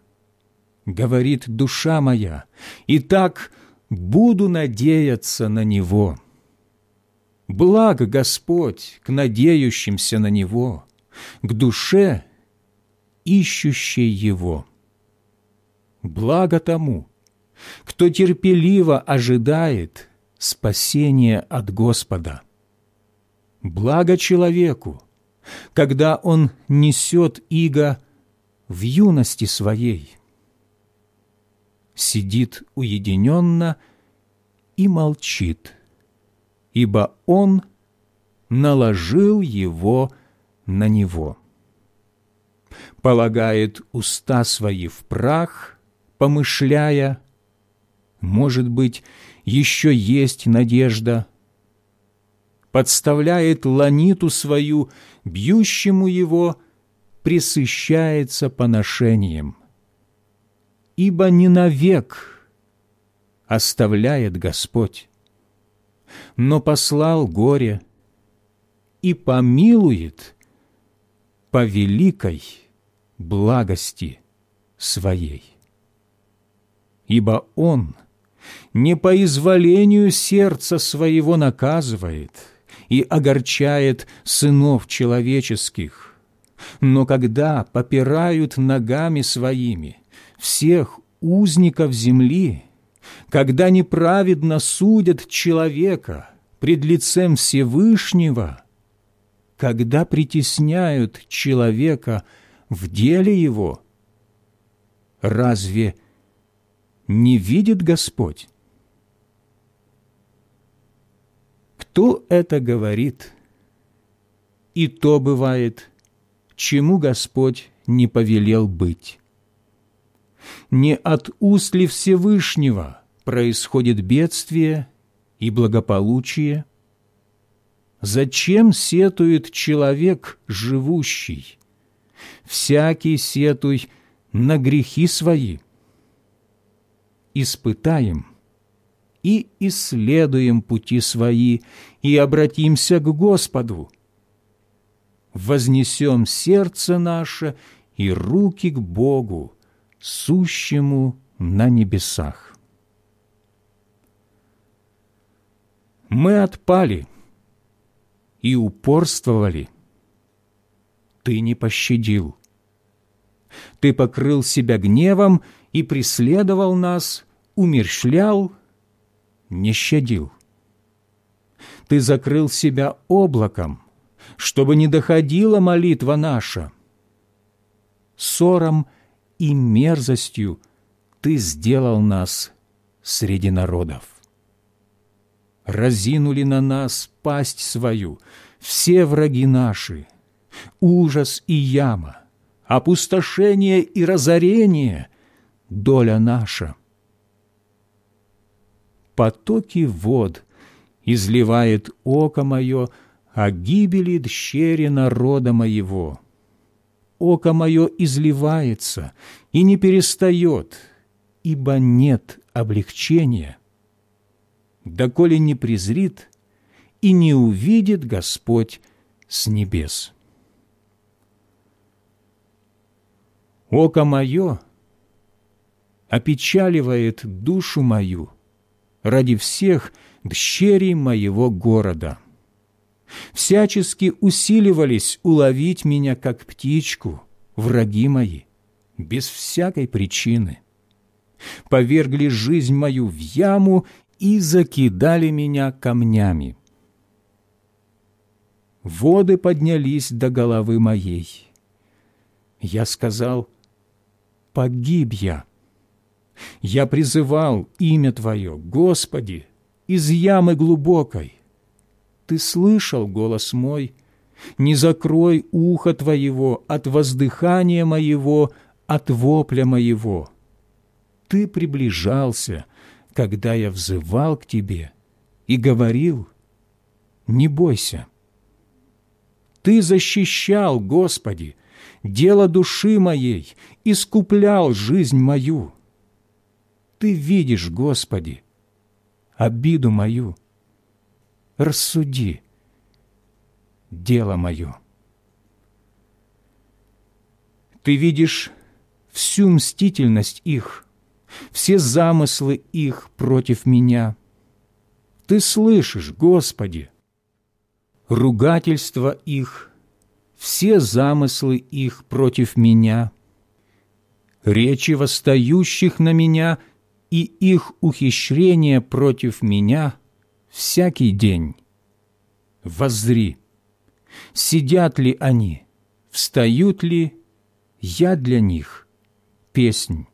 говорит душа моя, и так буду надеяться на Него. Благ Господь к надеющимся на Него, к душе, ищущей Его. Благо тому, кто терпеливо ожидает спасение от Господа. Благо человеку, когда он несет иго в юности своей, сидит уединенно и молчит, ибо он наложил его на него. Полагает уста свои в прах, помышляя, может быть, еще есть надежда. Подставляет ланиту свою, бьющему его, присыщается поношением. ибо не навек оставляет Господь, но послал горе и помилует по великой благости Своей. Ибо Он не по изволению сердца Своего наказывает и огорчает сынов человеческих, но когда попирают ногами Своими всех узников земли, когда неправедно судят человека пред лицем Всевышнего, когда притесняют человека в деле его, разве не видит Господь? Кто это говорит? И то бывает, чему Господь не повелел быть. Не от уст ли Всевышнего происходит бедствие и благополучие? Зачем сетует человек живущий? Всякий сетуй на грехи свои. Испытаем и исследуем пути свои, и обратимся к Господу. Вознесем сердце наше и руки к Богу, сущему на небесах. Мы отпали и упорствовали. Ты не пощадил. Ты покрыл себя гневом и преследовал нас, умерщвлял, не щадил. Ты закрыл себя облаком, чтобы не доходила молитва наша. Ссором и мерзостью Ты сделал нас среди народов. Разинули на нас пасть свою все враги наши, ужас и яма, опустошение и разорение — доля наша. Потоки вод изливает око мое о гибели дщери народа моего — око мое изливается и не перестает, ибо нет облегчения. Доколе не презрит и не увидит Господь с небес. Око мое опечаливает душу мою ради всех дщерей моего города – всячески усиливались уловить меня, как птичку, враги мои, без всякой причины. Повергли жизнь мою в яму и закидали меня камнями. Воды поднялись до головы моей. Я сказал, погиб я. Я призывал имя Твое, Господи, из ямы глубокой ты слышал голос мой, не закрой ухо твоего от воздыхания моего, от вопля моего. Ты приближался, когда я взывал к тебе и говорил, не бойся. Ты защищал, Господи, дело души моей, искуплял жизнь мою. Ты видишь, Господи, обиду мою, рассуди дело мое. Ты видишь всю мстительность их, все замыслы их против меня. Ты слышишь, Господи, ругательство их, все замыслы их против меня, речи восстающих на меня и их ухищрения против меня всякий день. Воззри, сидят ли они, встают ли, я для них песнь.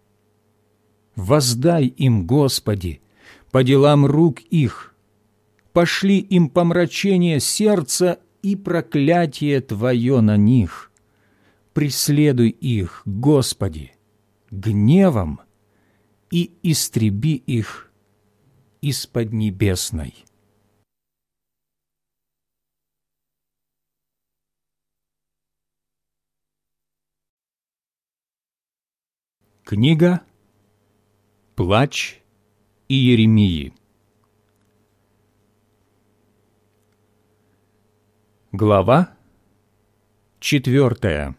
Воздай им, Господи, по делам рук их, пошли им помрачение сердца и проклятие Твое на них. Преследуй их, Господи, гневом и истреби их из-под небесной. Книга Плач Иеремии Глава четвертая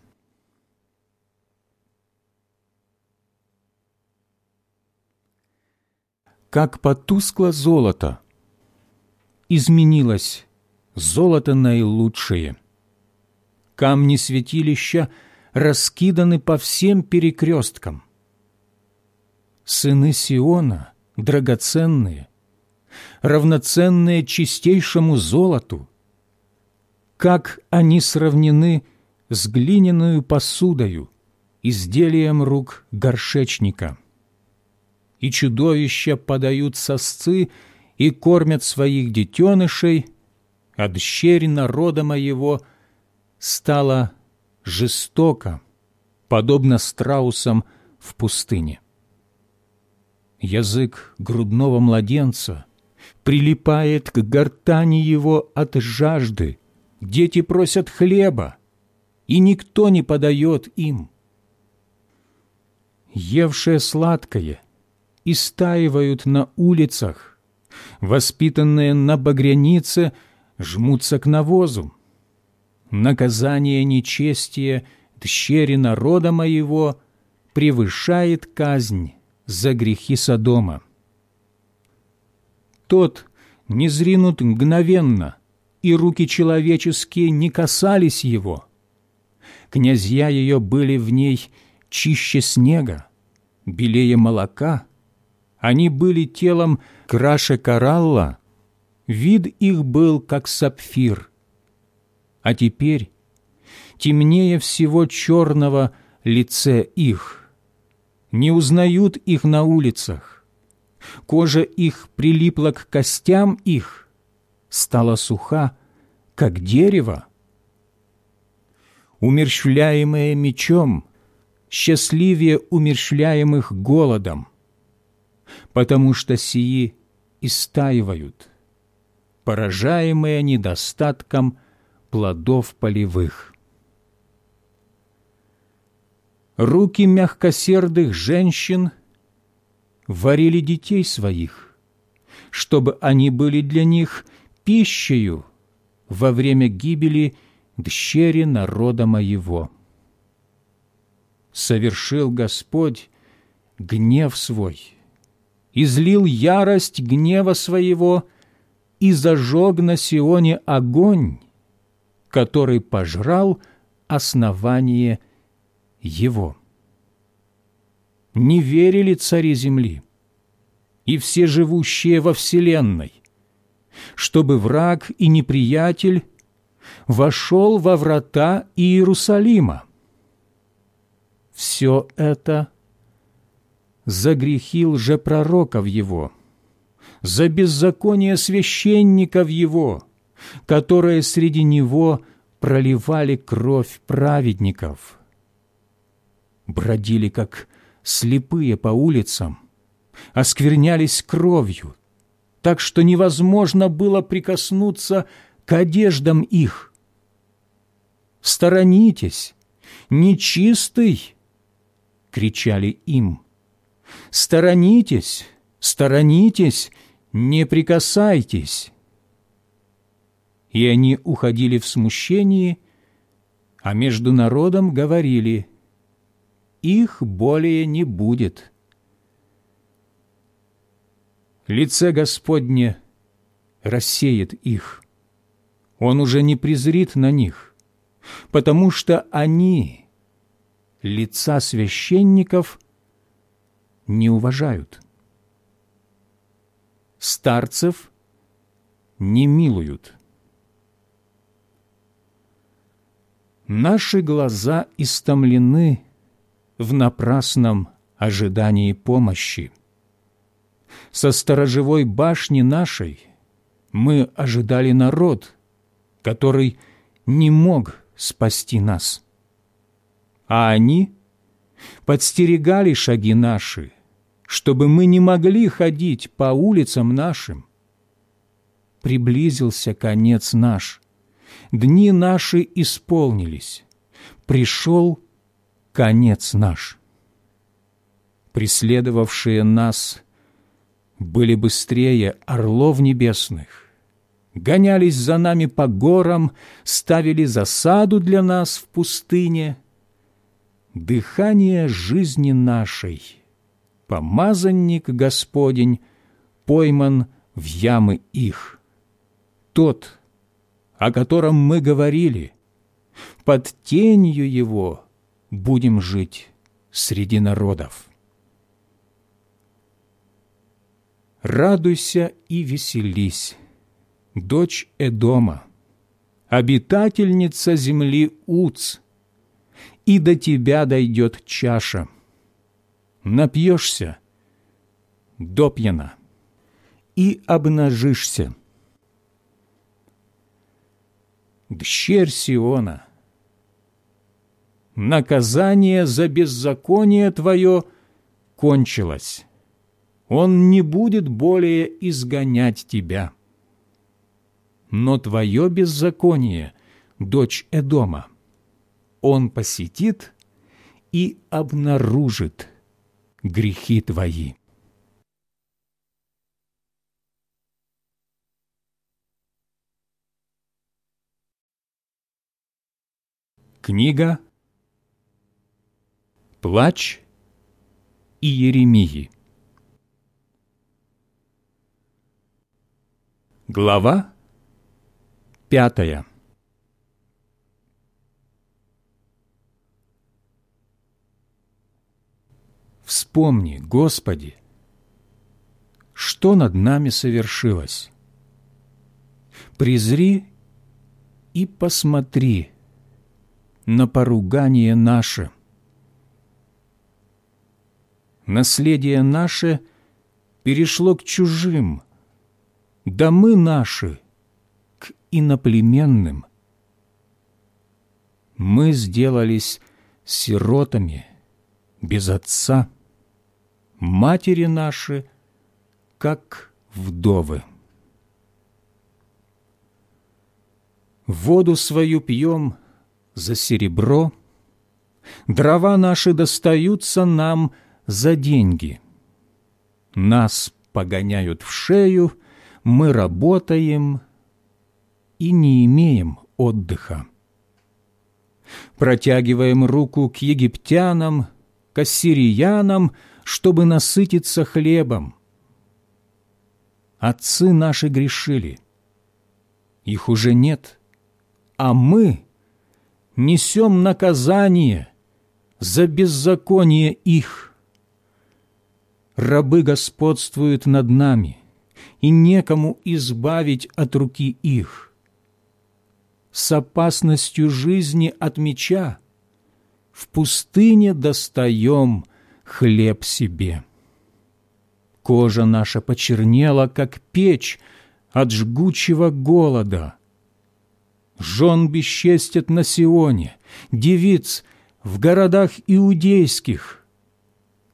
Как потускло золото, изменилось золото наилучшее. Камни святилища раскиданы по всем перекресткам. Сыны Сиона драгоценные, равноценные чистейшему золоту, как они сравнены с глиняную посудою, изделием рук горшечника. И чудовища подают сосцы и кормят своих детенышей, а дщерь народа моего стала жестоко, подобно страусам в пустыне. Язык грудного младенца прилипает к гортани его от жажды, дети просят хлеба, и никто не подает им. Евшие сладкое истаивают на улицах, воспитанные на багрянице жмутся к навозу. Наказание нечестия дщери народа моего превышает казнь за грехи Содома. Тот не зринут мгновенно, и руки человеческие не касались его. Князья ее были в ней чище снега, белее молока. Они были телом краше коралла, вид их был, как сапфир. А теперь темнее всего черного лице их. Не узнают их на улицах. Кожа их прилипла к костям их, стала суха, как дерево. Умерщвляемые мечом, счастливее умерщвляемых голодом, потому что сии истаивают, поражаемые недостатком плодов полевых. Руки мягкосердых женщин варили детей своих, чтобы они были для них – пищею во время гибели дщери народа моего. Совершил Господь гнев свой, излил ярость гнева своего и зажег на Сионе огонь, который пожрал основание его. Не верили цари земли и все живущие во вселенной, чтобы враг и неприятель вошел во врата Иерусалима. Все это за грехи лжепророков его, за беззаконие священников его, которые среди него проливали кровь праведников. Бродили, как слепые по улицам, осквернялись кровью, так что невозможно было прикоснуться к одеждам их. «Сторонитесь, нечистый!» — кричали им. «Сторонитесь, сторонитесь, не прикасайтесь!» И они уходили в смущении, а между народом говорили, «Их более не будет» лице Господне рассеет их. Он уже не презрит на них, потому что они лица священников не уважают. Старцев не милуют. Наши глаза истомлены в напрасном ожидании помощи со сторожевой башни нашей мы ожидали народ, который не мог спасти нас. А они подстерегали шаги наши, чтобы мы не могли ходить по улицам нашим. Приблизился конец наш, дни наши исполнились, пришел конец наш преследовавшие нас, были быстрее орлов небесных, гонялись за нами по горам, ставили засаду для нас в пустыне. Дыхание жизни нашей, помазанник Господень, пойман в ямы их. Тот, о котором мы говорили, под тенью его будем жить среди народов. Радуйся и веселись, дочь Эдома, обитательница земли Уц, и до тебя дойдет чаша. Напьешься допьяна и обнажишься. Дщерь Сиона, наказание за беззаконие твое кончилось. Он не будет более изгонять тебя но твое беззаконие, дочь Эдома, он посетит и обнаружит грехи твои. Книга «Плач» и Еремии Глава Пятое. Вспомни, Господи, что над нами совершилось. Призри и посмотри на поругание наше. Наследие наше перешло к чужим, домы наши — иноплеменным. Мы сделались сиротами без отца, матери наши, как вдовы. Воду свою пьем за серебро, дрова наши достаются нам за деньги. Нас погоняют в шею, мы работаем и не имеем отдыха. Протягиваем руку к египтянам, к ассириянам, чтобы насытиться хлебом. Отцы наши грешили, их уже нет, а мы несем наказание за беззаконие их. Рабы господствуют над нами, и некому избавить от руки их с опасностью жизни от меча, в пустыне достаем хлеб себе. Кожа наша почернела, как печь от жгучего голода. Жен бесчестят на Сионе, девиц в городах иудейских.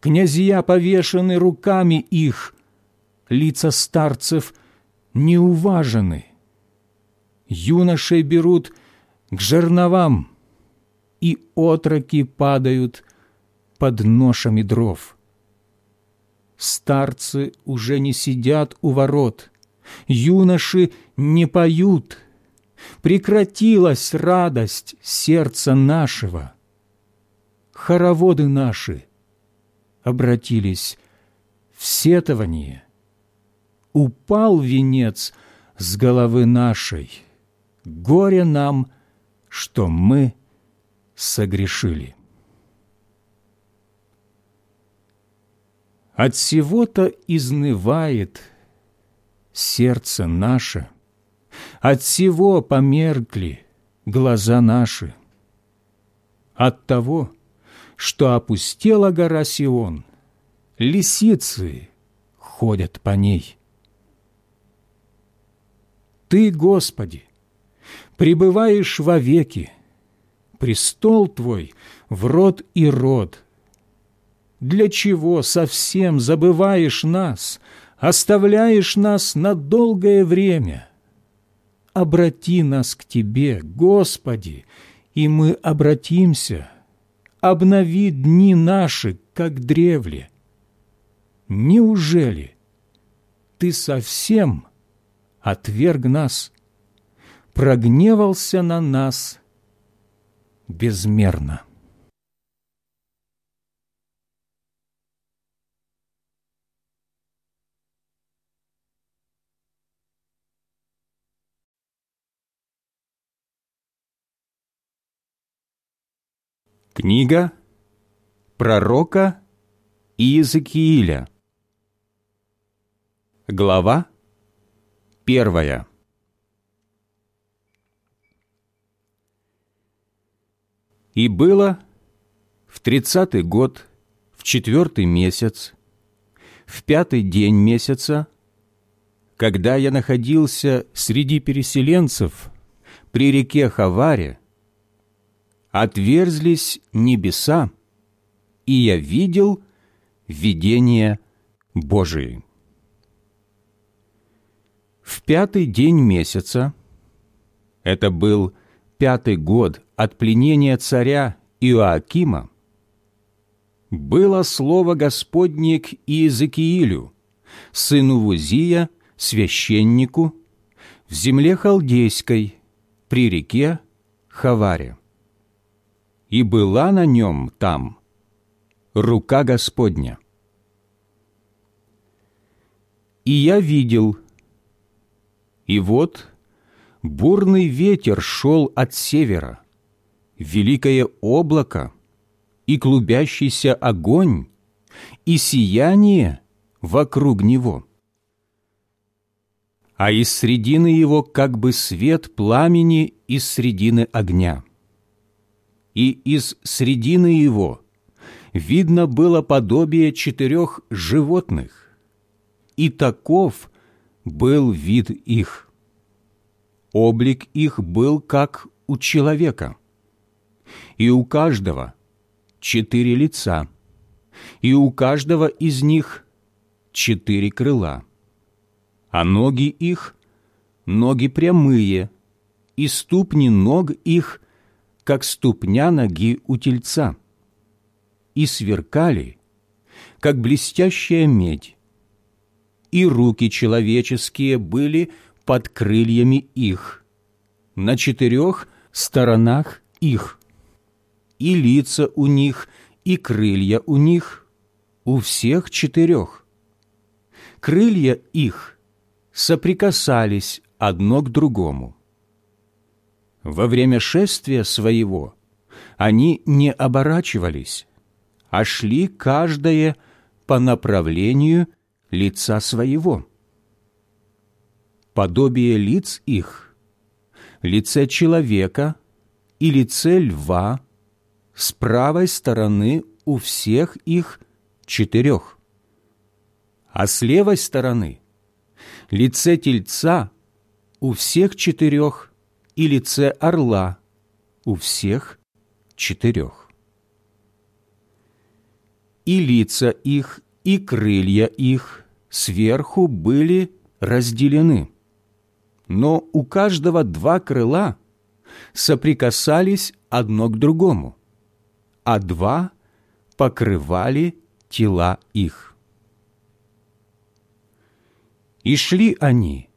Князья повешены руками их, лица старцев неуважены юношей берут к жерновам, и отроки падают под ношами дров. Старцы уже не сидят у ворот, юноши не поют. Прекратилась радость сердца нашего. Хороводы наши обратились в сетование. Упал венец с головы нашей — горе нам, что мы согрешили. От всего-то изнывает сердце наше, от всего померкли глаза наши. От того, что опустела гора Сион, лисицы ходят по ней. Ты, Господи, пребываешь вовеки, престол Твой в род и род. Для чего совсем забываешь нас, оставляешь нас на долгое время? Обрати нас к Тебе, Господи, и мы обратимся. Обнови дни наши, как древле. неужели Ты совсем отверг нас, прогневался на нас безмерно?» Книга пророка Иезекииля. Глава первая. И было в тридцатый год, в четвертый месяц, в пятый день месяца, когда я находился среди переселенцев при реке Хаваре, отверзлись небеса, и я видел видение Божие. В пятый день месяца, это был пятый год от пленения царя Иоакима, было слово Господне к Иезекиилю, сыну Вузия, священнику, в земле Халдейской, при реке Хаваре и была на нем там рука Господня. И я видел, и вот бурный ветер шел от севера, великое облако и клубящийся огонь, и сияние вокруг него. А из средины его как бы свет пламени из средины огня и из средины его видно было подобие четырех животных, и таков был вид их. Облик их был как у человека, и у каждого четыре лица, и у каждого из них четыре крыла, а ноги их — ноги прямые, и ступни ног их как ступня ноги у тельца, и сверкали, как блестящая медь, и руки человеческие были под крыльями их, на четырех сторонах их, и лица у них, и крылья у них, у всех четырех. Крылья их соприкасались одно к другому во время шествия своего они не оборачивались, а шли каждое по направлению лица своего. Подобие лиц их, лице человека и лице льва с правой стороны у всех их четырех, а с левой стороны лице тельца у всех четырех и лице орла у всех четырех. И лица их, и крылья их сверху были разделены, но у каждого два крыла соприкасались одно к другому, а два покрывали тела их. И шли они,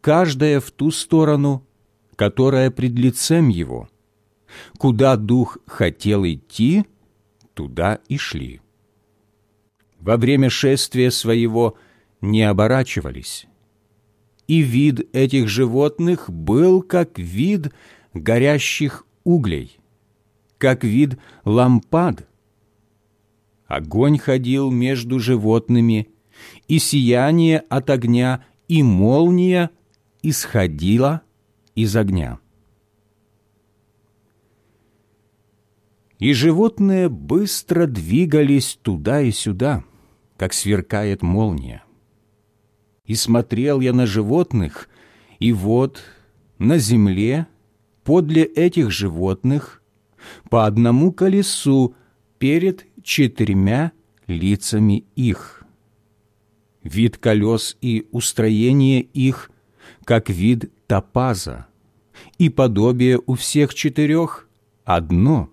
каждая в ту сторону, которая пред лицем его. Куда дух хотел идти, туда и шли. Во время шествия своего не оборачивались. И вид этих животных был как вид горящих углей, как вид лампад. Огонь ходил между животными, и сияние от огня, и молния исходила из огня. И животные быстро двигались туда и сюда, как сверкает молния. И смотрел я на животных, и вот на земле подле этих животных по одному колесу перед четырьмя лицами их. Вид колес и устроение их, как вид топаза, и подобие у всех четырех одно,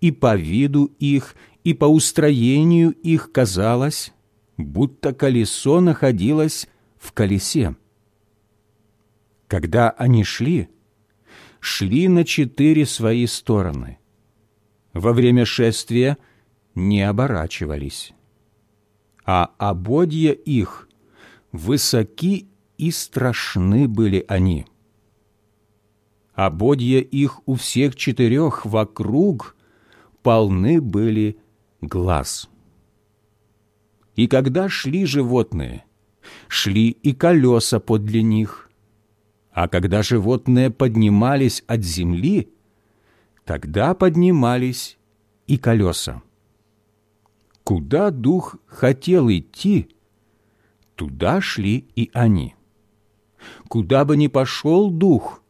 и по виду их, и по устроению их казалось, будто колесо находилось в колесе. Когда они шли, шли на четыре свои стороны. Во время шествия не оборачивались, а ободья их высоки и страшны были они. Ободья их у всех четырех вокруг полны были глаз. И когда шли животные, шли и колеса подле них, а когда животные поднимались от земли, тогда поднимались и колеса. Куда дух хотел идти, туда шли и они. Куда бы ни пошел дух,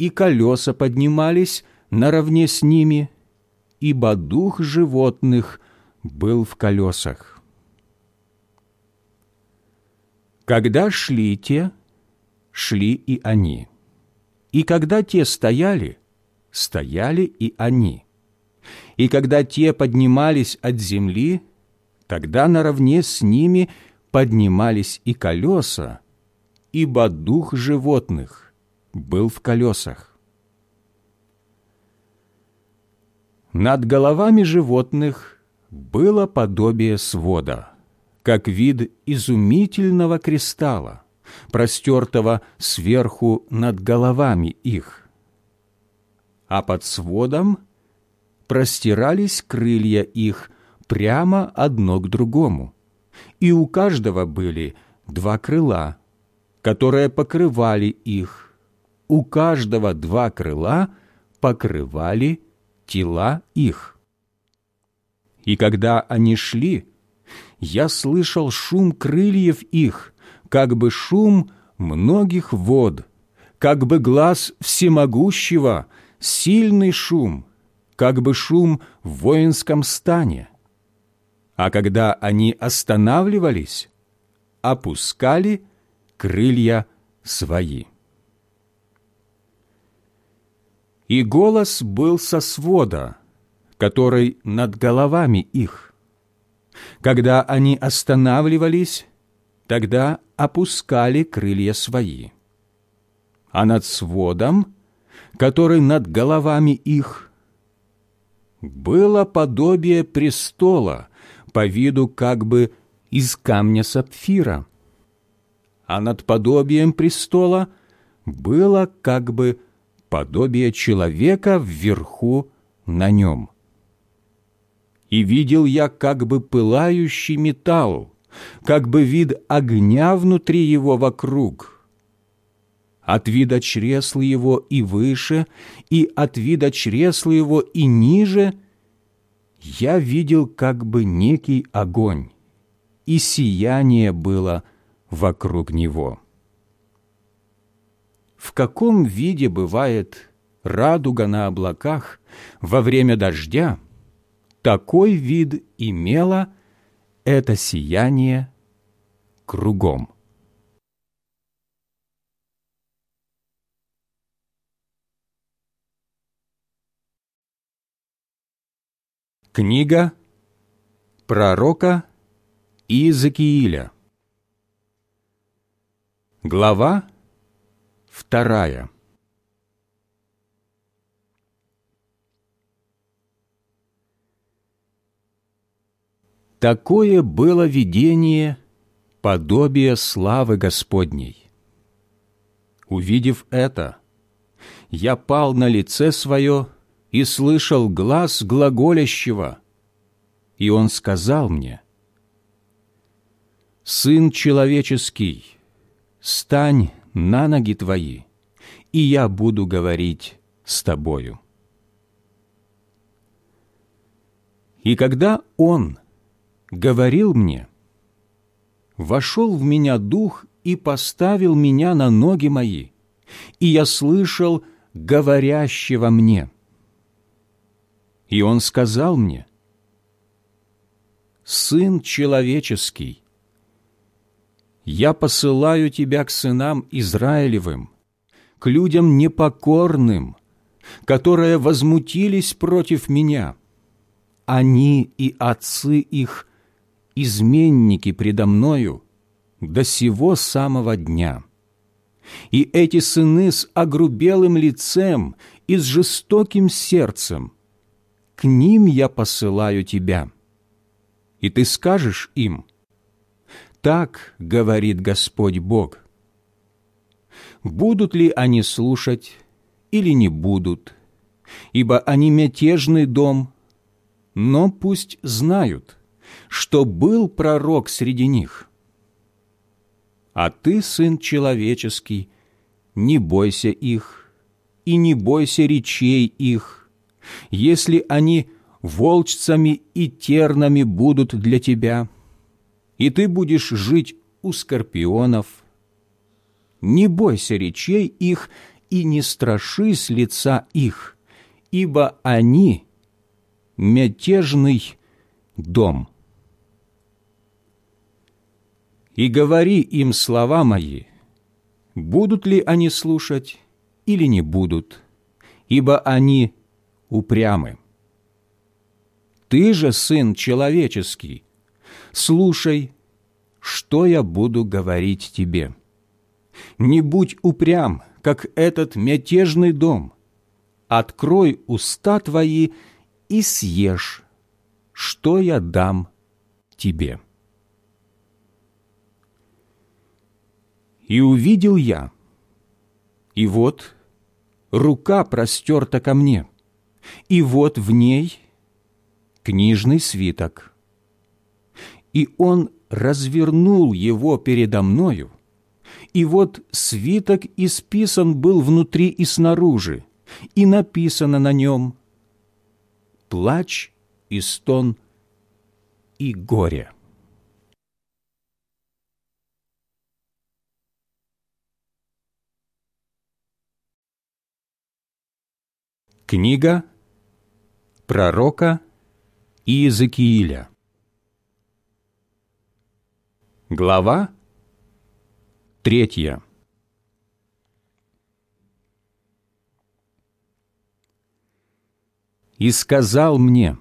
и колеса поднимались наравне с ними, ибо дух животных был в колесах. Когда шли те, шли и они. И когда те стояли, стояли и они. И когда те поднимались от земли, тогда наравне с ними поднимались и колеса, ибо дух животных был в колесах. Над головами животных было подобие свода, как вид изумительного кристалла, простертого сверху над головами их. А под сводом простирались крылья их прямо одно к другому, и у каждого были два крыла, которые покрывали их. У каждого два крыла покрывали тела их. И когда они шли, я слышал шум крыльев их, как бы шум многих вод, как бы глаз всемогущего, сильный шум, как бы шум в воинском стане. А когда они останавливались, опускали крылья свои. И голос был со свода, который над головами их. Когда они останавливались, тогда опускали крылья свои. А над сводом, который над головами их, было подобие престола по виду как бы из камня сапфира, а над подобием престола было как бы подобие человека вверху на нем. И видел я как бы пылающий металл, как бы вид огня внутри его вокруг. От вида чресла его и выше, и от вида чресла его и ниже я видел как бы некий огонь, и сияние было вокруг него. В каком виде бывает радуга на облаках во время дождя, такой вид имело это сияние кругом. Книга пророка Иезекииля Глава вторая Такое было видение подобие славы Господней. Увидев это, я пал на лице свое и слышал глаз глаголящего, и он сказал мне, «Сын человеческий, «Стань на ноги твои, и я буду говорить с тобою». И когда Он говорил мне, вошел в меня Дух и поставил меня на ноги мои, и я слышал говорящего мне. И Он сказал мне, «Сын человеческий, я посылаю тебя к сынам Израилевым, к людям непокорным, которые возмутились против меня. Они и отцы их изменники предо мною до сего самого дня. И эти сыны с огрубелым лицем и с жестоким сердцем, к ним я посылаю тебя. И ты скажешь им, «Так говорит Господь Бог». Будут ли они слушать или не будут, ибо они мятежный дом, но пусть знают, что был пророк среди них. А ты, сын человеческий, не бойся их и не бойся речей их, если они волчцами и тернами будут для тебя, и ты будешь жить у скорпионов. Не бойся речей их и не страшись лица их, ибо они — мятежный дом. И говори им слова мои, будут ли они слушать или не будут, ибо они упрямы. Ты же, сын человеческий, слушай, что я буду говорить тебе. Не будь упрям, как этот мятежный дом. Открой уста твои и съешь, что я дам тебе. И увидел я, и вот рука простерта ко мне, и вот в ней книжный свиток. И он развернул его передо мною, и вот свиток исписан был внутри и снаружи, и написано на нем «Плач и стон и горе». Книга пророка Иезекииля Глава Третья. «И сказал мне,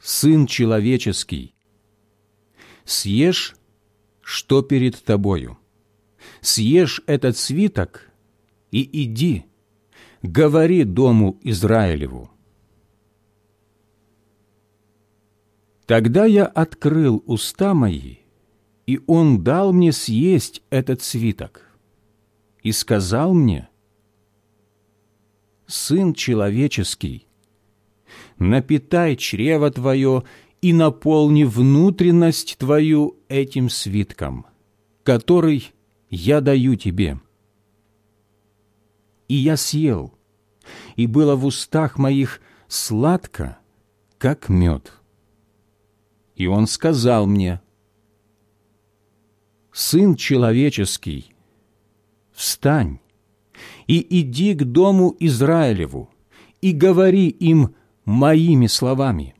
Сын человеческий, съешь, что перед тобою, съешь этот свиток и иди, говори дому Израилеву. Тогда я открыл уста мои, и он дал мне съесть этот свиток и сказал мне, «Сын человеческий, напитай чрево твое и наполни внутренность твою этим свитком, который я даю тебе». И я съел, и было в устах моих сладко, как мед. И он сказал мне, Сын человеческий, встань и иди к дому Израилеву и говори им моими словами,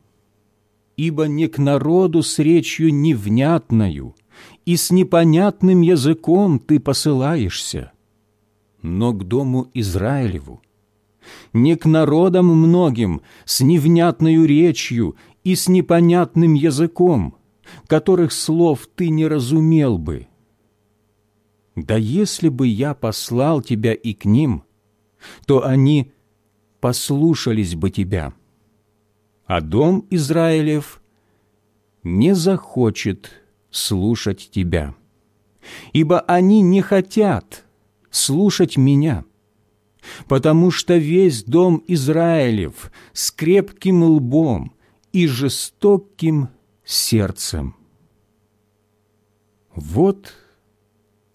ибо не к народу с речью невнятною и с непонятным языком ты посылаешься, но к дому Израилеву, не к народам многим с невнятною речью и с непонятным языком, которых слов ты не разумел бы. Да если бы я послал тебя и к ним, то они послушались бы тебя. А дом Израилев не захочет слушать тебя, ибо они не хотят слушать меня, потому что весь дом Израилев с крепким лбом и жестоким сердцем. Вот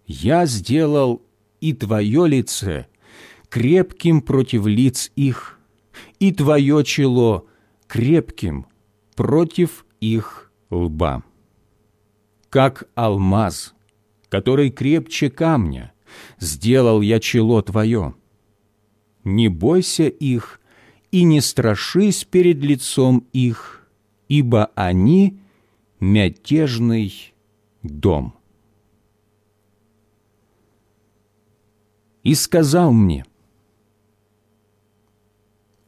я сделал и твое лице крепким против лиц их, и твое чело крепким против их лба. Как алмаз, который крепче камня, сделал я чело твое. Не бойся их и не страшись перед лицом их, ибо они — мятежный дом. И сказал мне,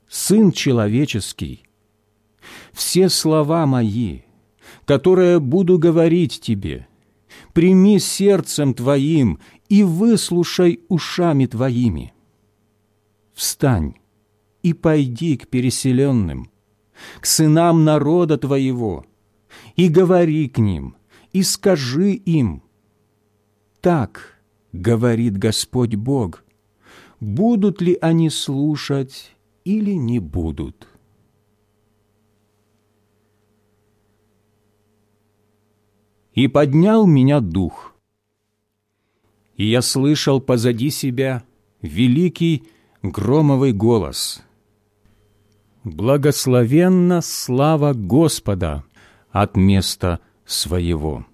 «Сын человеческий, все слова мои, которые буду говорить тебе, прими сердцем твоим и выслушай ушами твоими. Встань и пойди к переселенным, к сынам народа твоего, и говори к ним, и скажи им, «Так говорит Господь Бог, будут ли они слушать или не будут». И поднял меня дух, и я слышал позади себя великий громовый голос. «Благословенна слава Господа от места своего».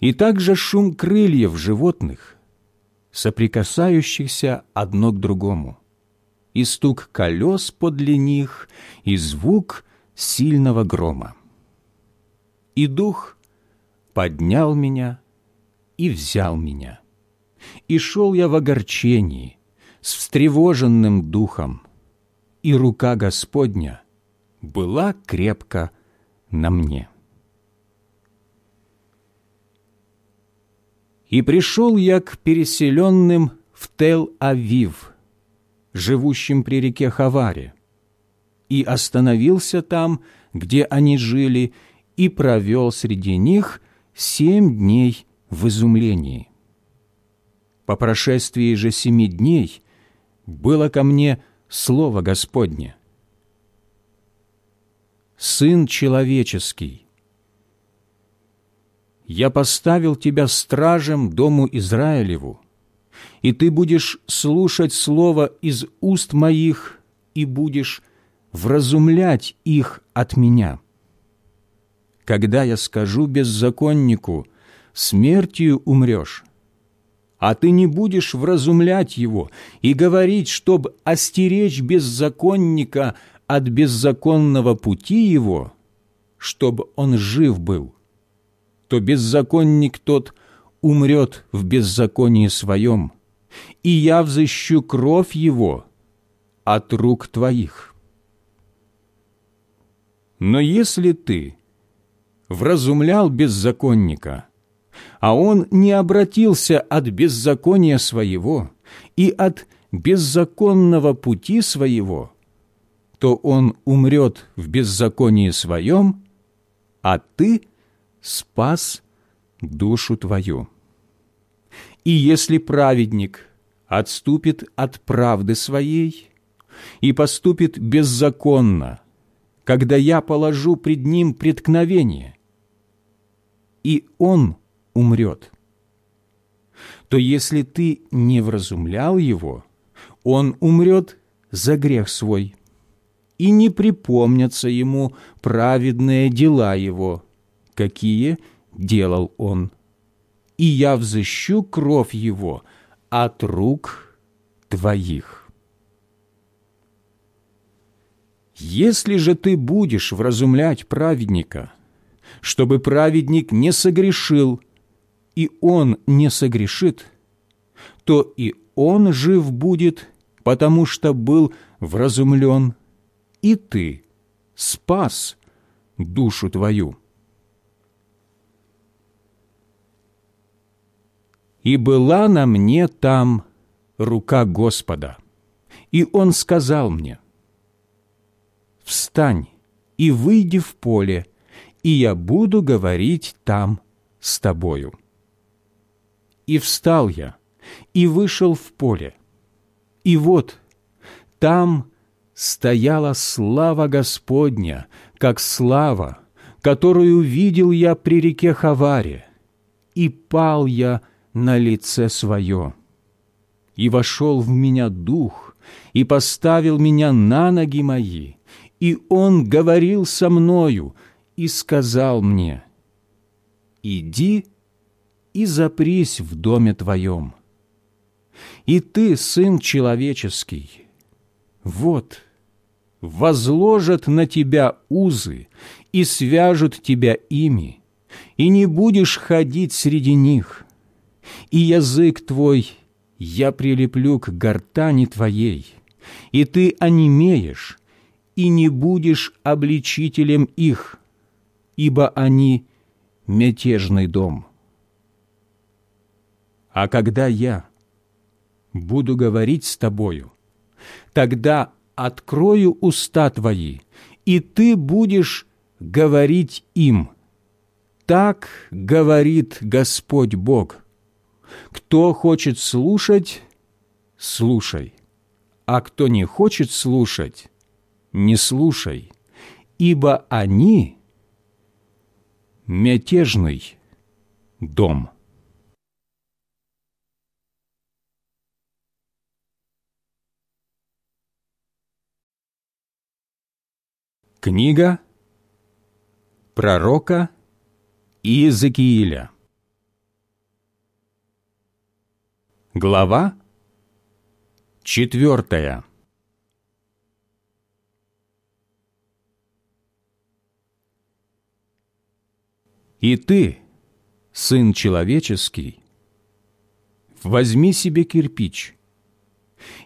И также шум крыльев животных, соприкасающихся одно к другому, и стук колес подле них, и звук сильного грома. И дух поднял меня и взял меня и шел я в огорчении, с встревоженным духом, и рука Господня была крепко на мне. И пришел я к переселенным в Тел-Авив, живущим при реке Хаваре, и остановился там, где они жили, и провел среди них семь дней в изумлении. По прошествии же семи дней было ко мне Слово Господне. Сын человеческий, я поставил тебя стражем дому Израилеву, и ты будешь слушать слово из уст моих и будешь вразумлять их от меня. Когда я скажу беззаконнику, смертью умрешь, а ты не будешь вразумлять его и говорить, чтобы остеречь беззаконника от беззаконного пути его, чтобы он жив был, то беззаконник тот умрет в беззаконии своем, и я взыщу кровь его от рук твоих. Но если ты вразумлял беззаконника – а он не обратился от беззакония своего и от беззаконного пути своего, то он умрет в беззаконии своем, а ты спас душу твою. И если праведник отступит от правды своей и поступит беззаконно, когда я положу пред ним преткновение, и он умрет, то если ты не вразумлял его, он умрет за грех свой, и не припомнятся ему праведные дела его, какие делал он, и я взыщу кровь его от рук твоих. Если же ты будешь вразумлять праведника, чтобы праведник не согрешил – и он не согрешит, то и он жив будет, потому что был вразумлен, и ты спас душу твою. И была на мне там рука Господа, и Он сказал мне, «Встань и выйди в поле, и я буду говорить там с тобою». И встал я, и вышел в поле. И вот там стояла слава Господня, как слава, которую видел я при реке Хаваре, и пал я на лице свое. И вошел в меня дух, и поставил меня на ноги мои, и он говорил со мною, и сказал мне, «Иди и запрись в доме твоем. И ты, сын человеческий, вот, возложат на тебя узы и свяжут тебя ими, и не будешь ходить среди них, и язык твой я прилеплю к гортани твоей, и ты онемеешь, и не будешь обличителем их, ибо они мятежный дом. А когда я буду говорить с тобою, тогда открою уста твои, и ты будешь говорить им. Так говорит Господь Бог. Кто хочет слушать, слушай, а кто не хочет слушать, не слушай, ибо они — мятежный дом». Книга пророка Иезекииля. Глава четвертая И ты, сын человеческий, возьми себе кирпич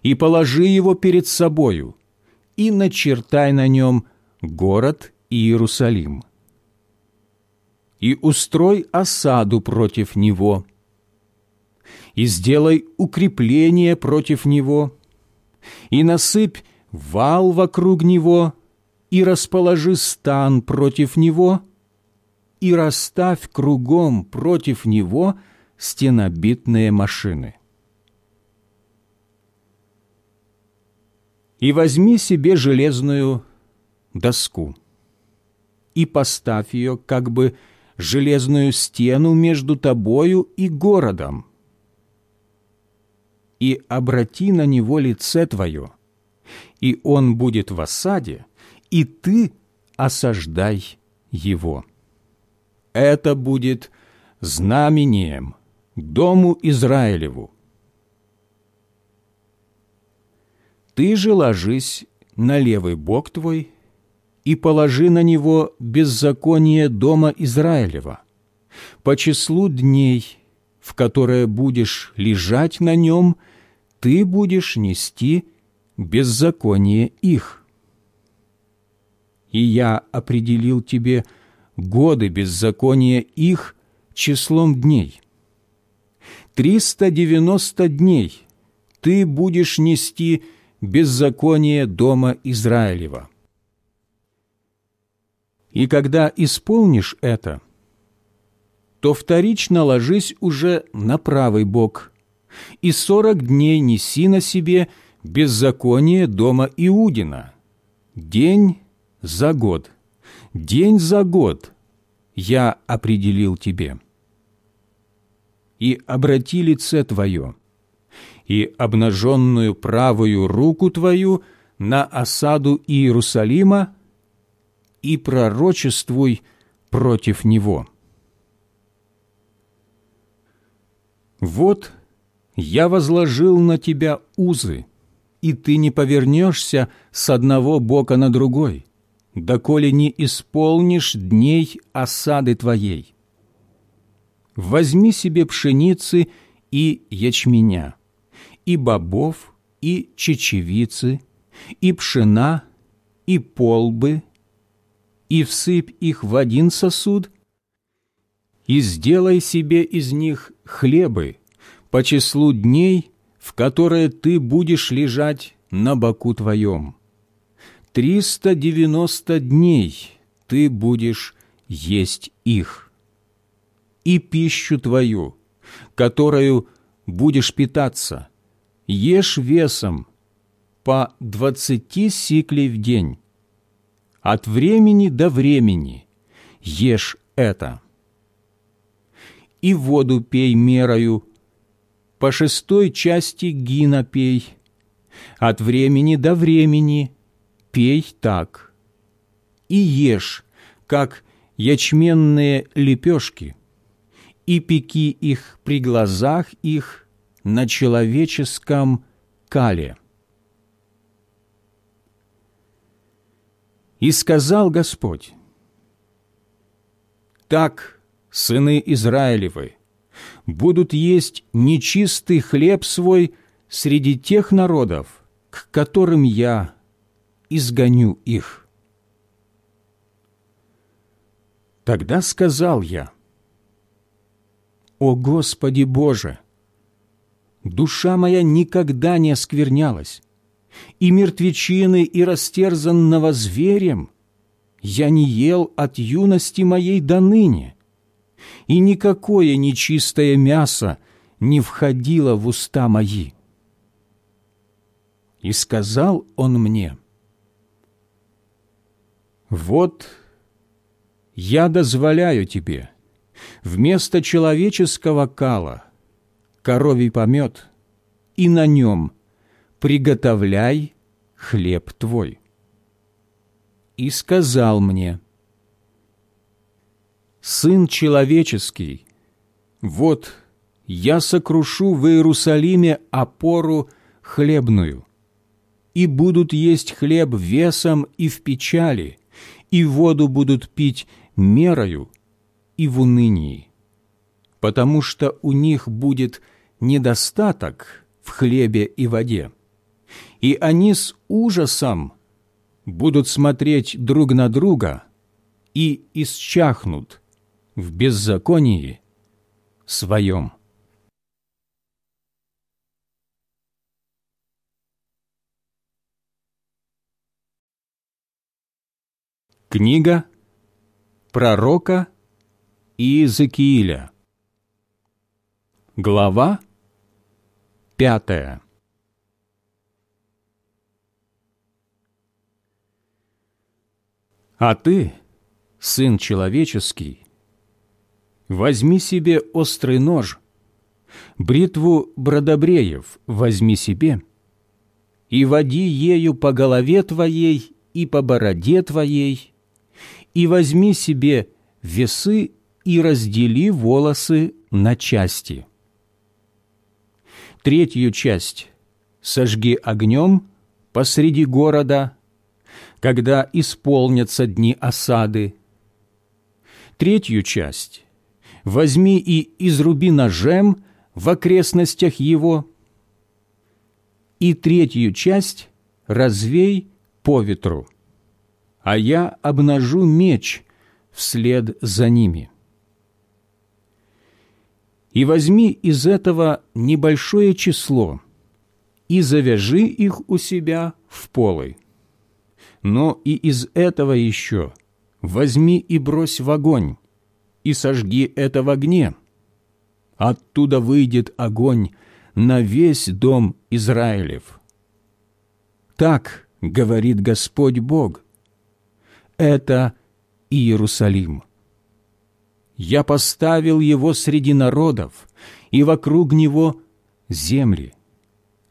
и положи его перед собою, и начертай на нем город Иерусалим. И устрой осаду против него, и сделай укрепление против него, и насыпь вал вокруг него, и расположи стан против него, и расставь кругом против него стенобитные машины. И возьми себе железную доску и поставь ее как бы железную стену между тобою и городом, и обрати на него лице твое, и он будет в осаде, и ты осаждай его. Это будет знамением дому Израилеву. Ты же ложись на левый бок твой и положи на него беззаконие дома Израилева, по числу дней, в которые будешь лежать на нем, ты будешь нести беззаконие их. И я определил тебе годы беззакония их числом дней. Триста девяносто дней ты будешь нести беззаконие дома Израилева и когда исполнишь это, то вторично ложись уже на правый бок, и сорок дней неси на себе беззаконие дома Иудина, день за год, день за год я определил тебе. И обрати лице твое, и обнаженную правую руку твою на осаду Иерусалима и пророчествуй против него. Вот я возложил на тебя узы, и ты не повернешься с одного бока на другой, доколе не исполнишь дней осады твоей. Возьми себе пшеницы и ячменя, и бобов, и чечевицы, и пшена, и полбы, и всыпь их в один сосуд, и сделай себе из них хлебы по числу дней, в которые ты будешь лежать на боку твоем. Триста девяносто дней ты будешь есть их. И пищу твою, которую будешь питаться, ешь весом по двадцати сиклей в день, от времени до времени ешь это. И воду пей мерою, по шестой части гина пей, от времени до времени пей так. И ешь, как ячменные лепешки, и пеки их при глазах их на человеческом кале. И сказал Господь, «Так сыны Израилевы будут есть нечистый хлеб свой среди тех народов, к которым я изгоню их». Тогда сказал я, «О Господи Боже! Душа моя никогда не осквернялась, и мертвечины, и растерзанного зверем я не ел от юности моей до ныне, и никакое нечистое мясо не входило в уста мои. И сказал он мне, «Вот я дозволяю тебе вместо человеческого кала коровий помет, и на нем приготовляй хлеб твой». И сказал мне, «Сын человеческий, вот я сокрушу в Иерусалиме опору хлебную, и будут есть хлеб весом и в печали, и воду будут пить мерою и в унынии, потому что у них будет недостаток в хлебе и воде, и они с ужасом будут смотреть друг на друга и исчахнут в беззаконии своем. Книга пророка Иезекииля Глава пятая А ты, сын человеческий, возьми себе острый нож, бритву бродобреев возьми себе, и води ею по голове твоей и по бороде твоей, и возьми себе весы и раздели волосы на части. Третью часть сожги огнем посреди города, когда исполнятся дни осады. Третью часть возьми и изруби ножем в окрестностях его, и третью часть развей по ветру а я обнажу меч вслед за ними. И возьми из этого небольшое число и завяжи их у себя в полы. Но и из этого еще возьми и брось в огонь, и сожги это в огне. Оттуда выйдет огонь на весь дом Израилев. Так говорит Господь Бог, это Иерусалим. Я поставил его среди народов, и вокруг него земли.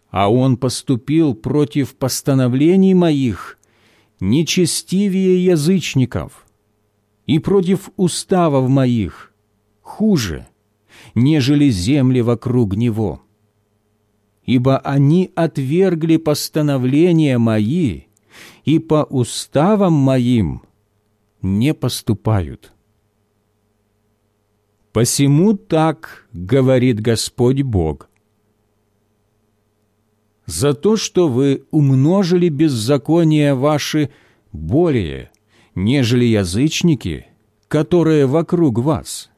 А он поступил против постановлений моих, нечестивее язычников, и против уставов моих, хуже, нежели земли вокруг него. Ибо они отвергли постановления мои и по уставам моим не поступают. Посему так говорит Господь Бог. За то, что вы умножили беззакония ваши более, нежели язычники, которые вокруг вас.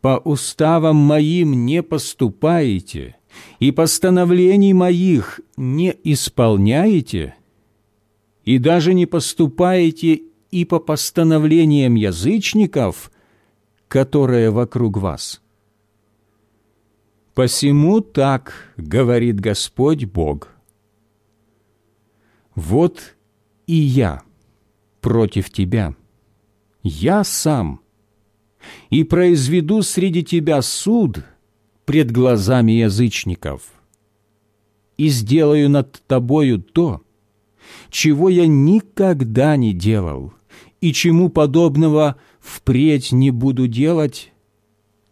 По уставам моим не поступаете, и постановлений моих не исполняете – и даже не поступаете и по постановлениям язычников, которые вокруг вас. Посему так говорит Господь Бог. Вот и я против тебя, я сам, и произведу среди тебя суд пред глазами язычников, и сделаю над тобою то, чего я никогда не делал и чему подобного впредь не буду делать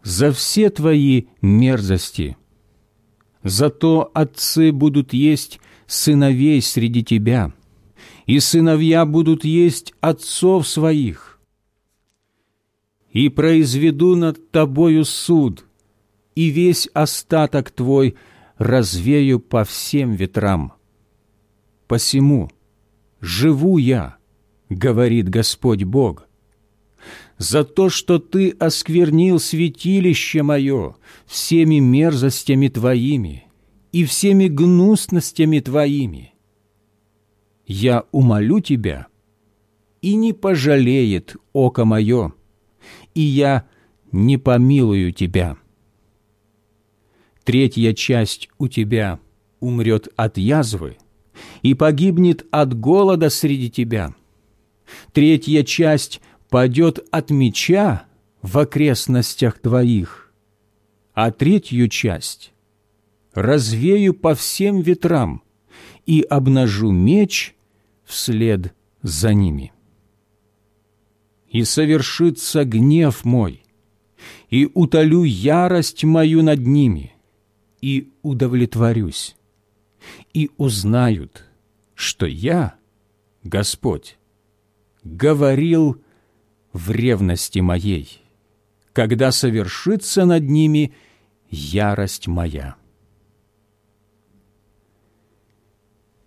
за все твои мерзости. Зато отцы будут есть сыновей среди тебя, и сыновья будут есть отцов своих. И произведу над тобою суд, и весь остаток твой развею по всем ветрам посему живу я, говорит Господь Бог, за то, что Ты осквернил святилище Мое всеми мерзостями Твоими и всеми гнусностями Твоими. Я умолю Тебя, и не пожалеет око Мое, и я не помилую Тебя. Третья часть у Тебя умрет от язвы и погибнет от голода среди Тебя. Третья часть – падет от меча в окрестностях твоих, а третью часть развею по всем ветрам и обнажу меч вслед за ними. И совершится гнев мой, и утолю ярость мою над ними, и удовлетворюсь, и узнают, что я, Господь, говорил в ревности моей, когда совершится над ними ярость моя.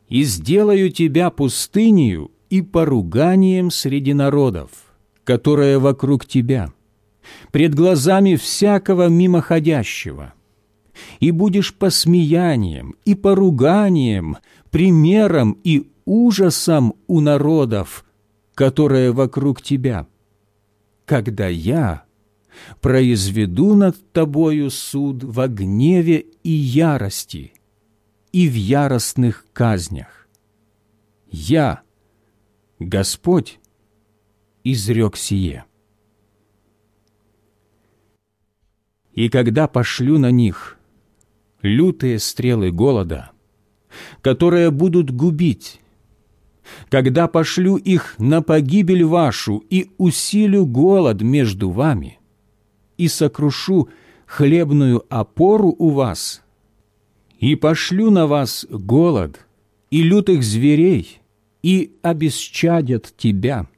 И сделаю тебя пустынею и поруганием среди народов, которые вокруг тебя, пред глазами всякого мимоходящего, и будешь посмеянием и поруганием, примером и ужасом у народов, которые вокруг тебя» когда я произведу над тобою суд во гневе и ярости и в яростных казнях. Я, Господь, изрек сие. И когда пошлю на них лютые стрелы голода, которые будут губить, когда пошлю их на погибель вашу и усилю голод между вами, и сокрушу хлебную опору у вас, и пошлю на вас голод и лютых зверей, и обесчадят тебя,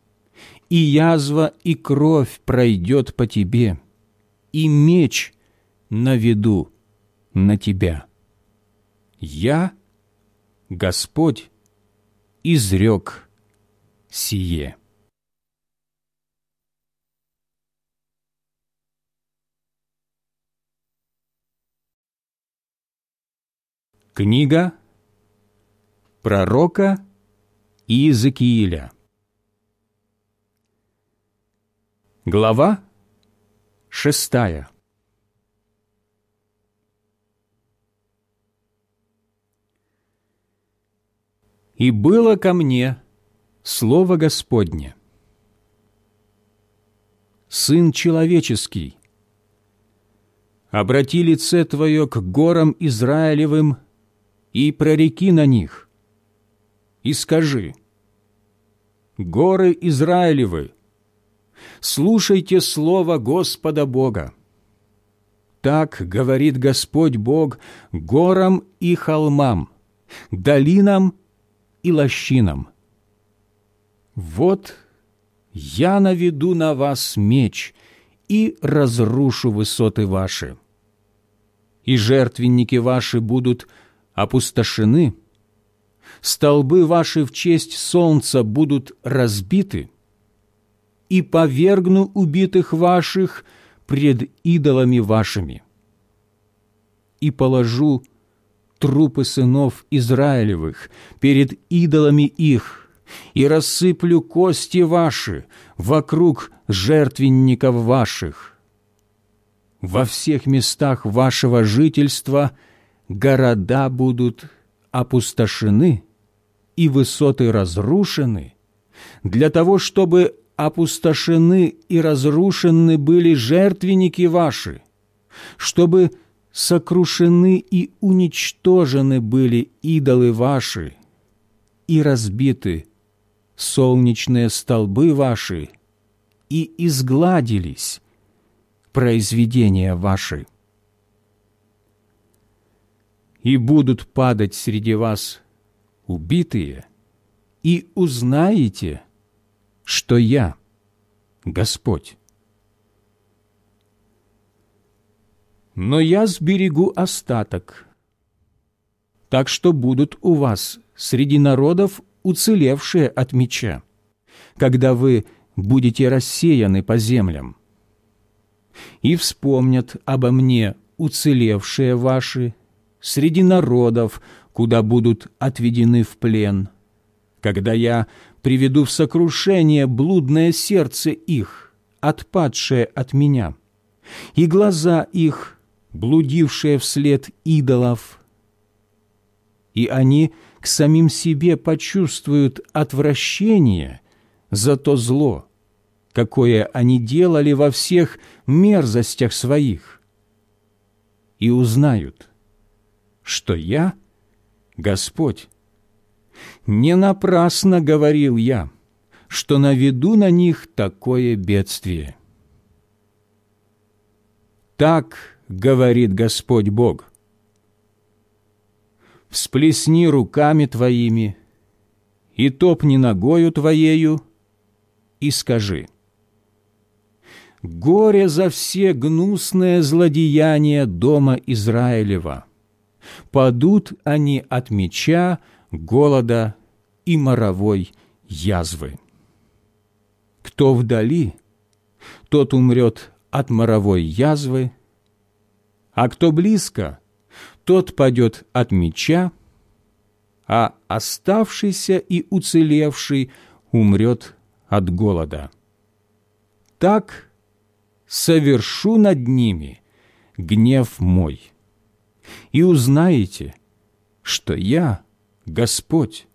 и язва и кровь пройдет по тебе, и меч наведу на тебя. Я, Господь, изрек сие. Книга пророка Иезекииля Глава шестая И было ко мне Слово Господне. Сын человеческий, обрати лице Твое к горам Израилевым и прореки на них, и скажи, «Горы Израилевы, слушайте слово Господа Бога. Так говорит Господь Бог горам и холмам, долинам и лощинам. Вот я наведу на вас меч и разрушу высоты ваши, и жертвенники ваши будут опустошены, столбы ваши в честь солнца будут разбиты, и повергну убитых ваших пред идолами вашими, и положу трупы сынов Израилевых перед идолами их, и рассыплю кости ваши вокруг жертвенников ваших. Во всех местах вашего жительства города будут опустошены и высоты разрушены, для того, чтобы опустошены и разрушены были жертвенники ваши, чтобы сокрушены и уничтожены были идолы ваши, и разбиты солнечные столбы ваши, и изгладились произведения ваши. И будут падать среди вас убитые, и узнаете, что я Господь. Но я сберегу остаток. Так что будут у вас среди народов, уцелевшие от меча, когда вы будете рассеяны по землям. И вспомнят обо мне уцелевшие ваши среди народов, куда будут отведены в плен, когда я приведу в сокрушение блудное сердце их, отпадшее от меня, и глаза их, блудившие вслед идолов, и они к самим себе почувствуют отвращение за то зло, какое они делали во всех мерзостях своих, и узнают, что я — Господь. Не напрасно говорил я, что наведу на них такое бедствие. Так говорит Господь Бог. Всплесни руками твоими и топни ногою твоею и скажи. Горе за все гнусные злодеяния дома Израилева. Падут они от меча, голода и моровой язвы. Кто вдали, тот умрет от моровой язвы, а кто близко, тот падет от меча, а оставшийся и уцелевший умрет от голода. Так совершу над ними гнев мой, и узнаете, что я Господь.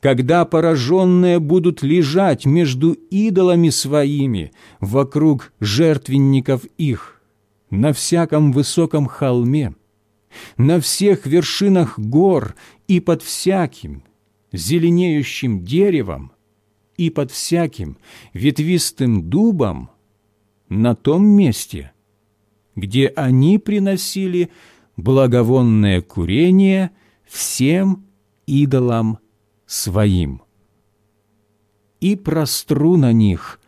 Когда пораженные будут лежать между идолами своими вокруг жертвенников их, на всяком высоком холме, на всех вершинах гор и под всяким зеленеющим деревом и под всяким ветвистым дубом на том месте, где они приносили благовонное курение всем идолам своим. И простру на них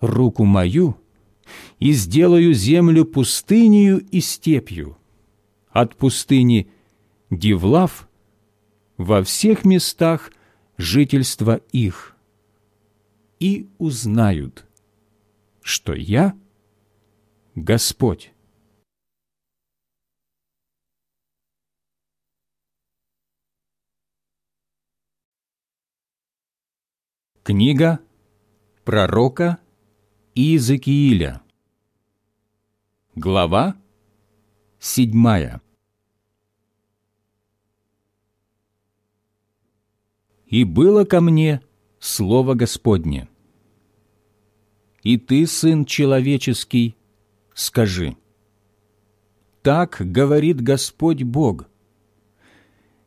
руку мою, и сделаю землю пустынею и степью, от пустыни Дивлав во всех местах жительства их, и узнают, что я Господь. Книга пророка Иезекииля Глава седьмая «И было ко мне Слово Господне. И ты, Сын Человеческий, скажи, «Так говорит Господь Бог,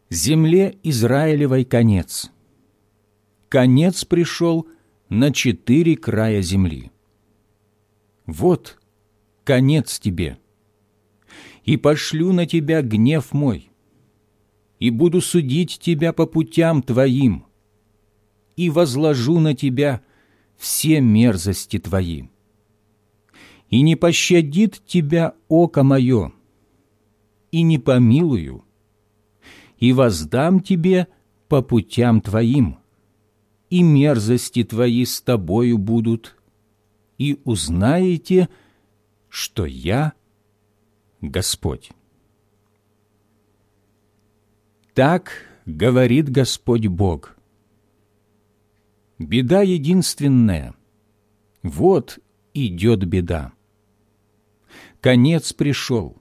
земле Израилевой конец» конец пришел на четыре края земли. Вот конец тебе, и пошлю на тебя гнев мой, и буду судить тебя по путям твоим, и возложу на тебя все мерзости твои. И не пощадит тебя око мое, и не помилую, и воздам тебе по путям твоим, и мерзости твои с тобою будут, и узнаете, что я Господь. Так говорит Господь Бог. Беда единственная. Вот идет беда. Конец пришел.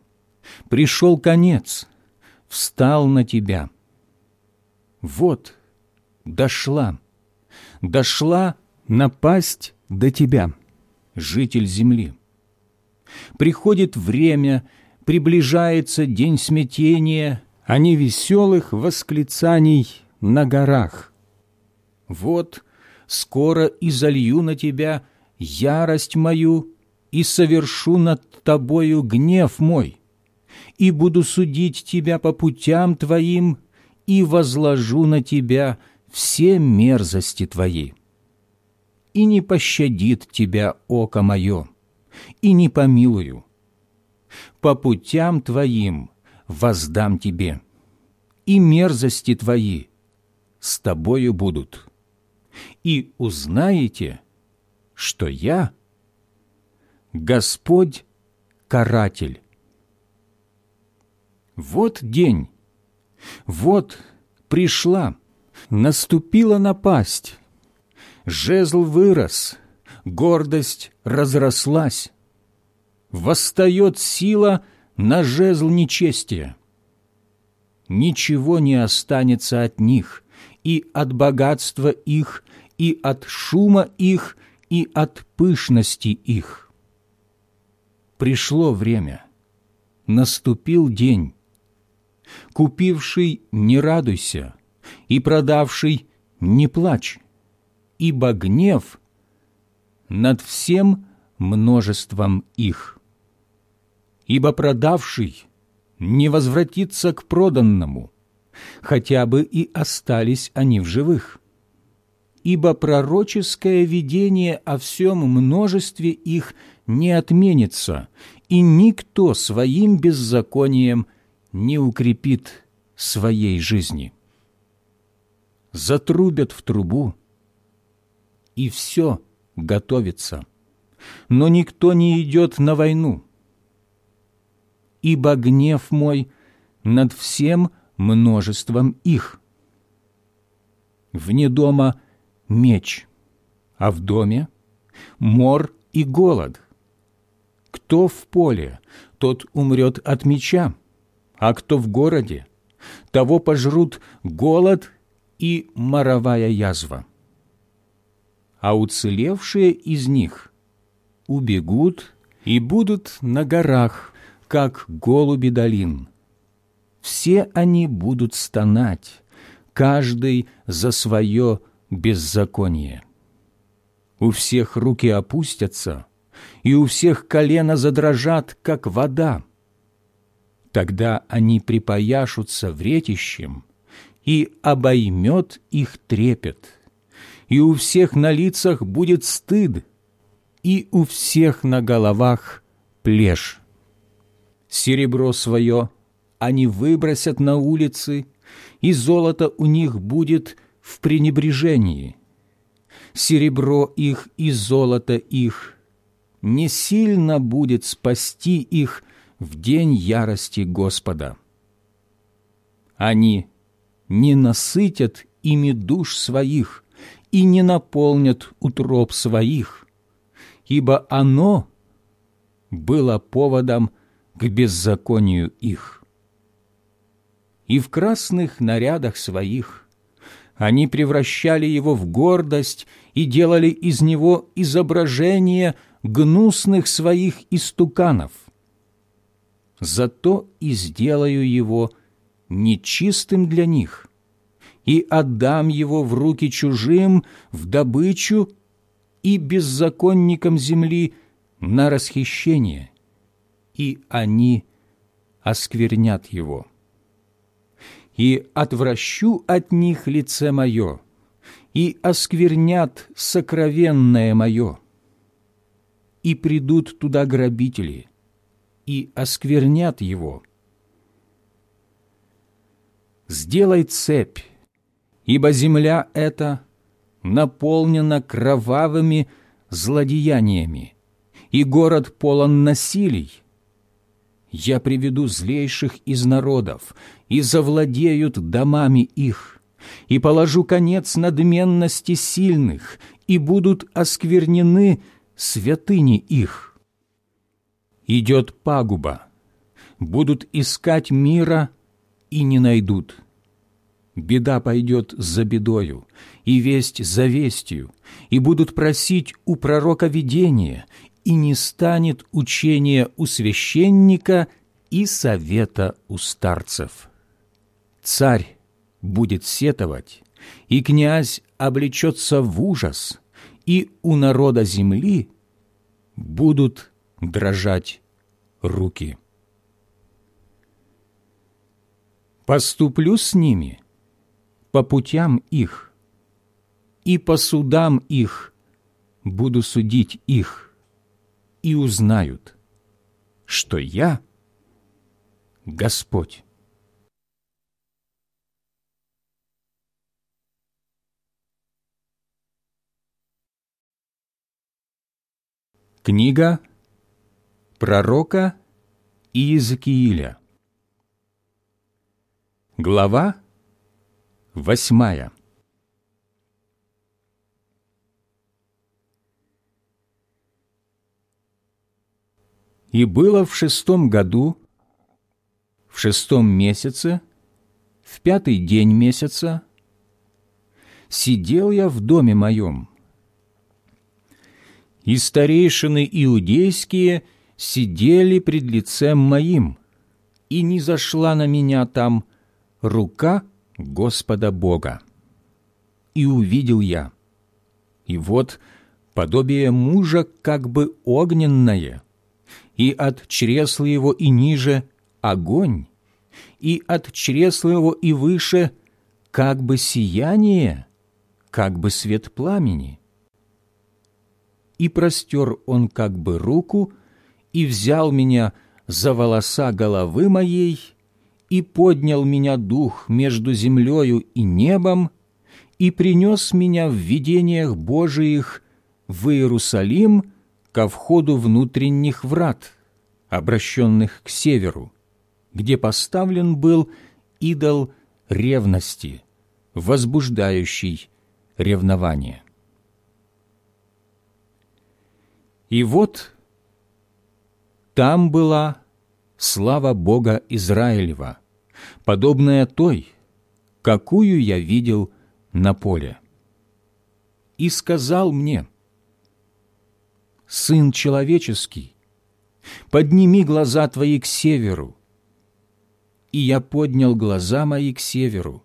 Пришел конец. Встал на тебя. Вот дошла дошла напасть до тебя, житель земли. Приходит время, приближается день смятения, а не веселых восклицаний на горах. Вот скоро и залью на тебя ярость мою и совершу над тобою гнев мой, и буду судить тебя по путям твоим и возложу на тебя все мерзости твои. И не пощадит тебя око мое, и не помилую. По путям твоим воздам тебе, и мерзости твои с тобою будут, и узнаете, что я Господь Каратель. Вот день, вот пришла, наступила напасть, жезл вырос, гордость разрослась, восстает сила на жезл нечестия. Ничего не останется от них, и от богатства их, и от шума их, и от пышности их. Пришло время, наступил день. Купивший не радуйся, и продавший не плачь, ибо гнев над всем множеством их. Ибо продавший не возвратится к проданному, хотя бы и остались они в живых. Ибо пророческое видение о всем множестве их не отменится, и никто своим беззаконием не укрепит своей жизни. Затрубят в трубу, и все готовится, но никто не идет на войну. Ибо гнев мой над всем множеством их. Вне дома меч, а в доме мор и голод. Кто в поле, тот умрет от меча, а кто в городе, того пожрут голод и моровая язва. А уцелевшие из них убегут и будут на горах, как голуби долин. Все они будут стонать, каждый за свое беззаконие. У всех руки опустятся, и у всех колено задрожат, как вода. Тогда они припояшутся вретищем, и обоймет их трепет, и у всех на лицах будет стыд, и у всех на головах плешь. Серебро свое они выбросят на улицы, и золото у них будет в пренебрежении. Серебро их и золото их не сильно будет спасти их в день ярости Господа. Они не насытят ими душ своих и не наполнят утроб своих, ибо оно было поводом к беззаконию их. И в красных нарядах своих они превращали его в гордость и делали из него изображение гнусных своих истуканов. Зато и сделаю его нечистым для них, и отдам его в руки чужим, в добычу и беззаконникам земли на расхищение, и они осквернят его. И отвращу от них лице мое, и осквернят сокровенное мое. И придут туда грабители, и осквернят его. Сделай цепь, ибо земля эта наполнена кровавыми злодеяниями, и город полон насилий. Я приведу злейших из народов, и завладеют домами их, и положу конец надменности сильных, и будут осквернены святыни их. Идет пагуба, будут искать мира и не найдут беда пойдет за бедою, и весть за вестью, и будут просить у пророка видения, и не станет учения у священника и совета у старцев. Царь будет сетовать, и князь облечется в ужас, и у народа земли будут дрожать руки. Поступлю с ними – по путям их, и по судам их буду судить их, и узнают, что я Господь». Книга пророка Иезекииля. Глава восьмая. И было в шестом году, в шестом месяце, в пятый день месяца, сидел я в доме моем, и старейшины иудейские сидели пред лицем моим, и не зашла на меня там рука Господа Бога. И увидел я, и вот подобие мужа как бы огненное, и от чресла его и ниже огонь, и от чресла его и выше как бы сияние, как бы свет пламени. И простер он как бы руку, и взял меня за волоса головы моей, и поднял меня дух между землею и небом, и принес меня в видениях Божиих в Иерусалим ко входу внутренних врат, обращенных к северу, где поставлен был идол ревности, возбуждающий ревнование. И вот там была слава Бога Израилева, подобная той, какую я видел на поле. И сказал мне, «Сын человеческий, подними глаза твои к северу». И я поднял глаза мои к северу,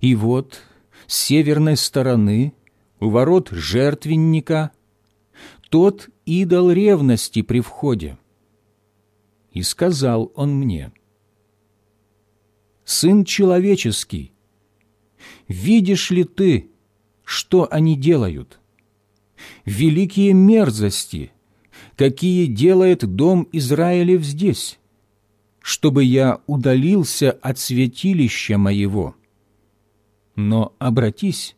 и вот с северной стороны, у ворот жертвенника, тот идол ревности при входе. И сказал он мне, «Сын человеческий, видишь ли ты, что они делают? Великие мерзости, какие делает дом Израилев здесь, чтобы я удалился от святилища моего. Но обратись,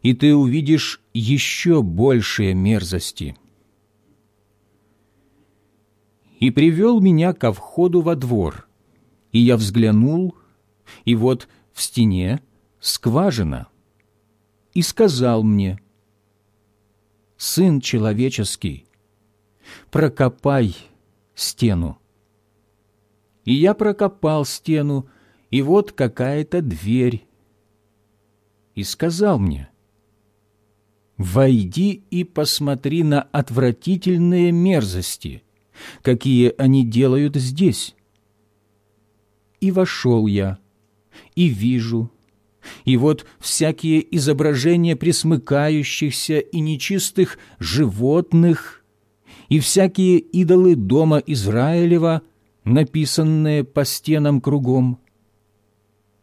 и ты увидишь еще большие мерзости» и привел меня ко входу во двор. И я взглянул, и вот в стене скважина. И сказал мне, «Сын человеческий, прокопай стену». И я прокопал стену, и вот какая-то дверь. И сказал мне, «Войди и посмотри на отвратительные мерзости» какие они делают здесь. И вошел я, и вижу, и вот всякие изображения присмыкающихся и нечистых животных, и всякие идолы дома Израилева, написанные по стенам кругом,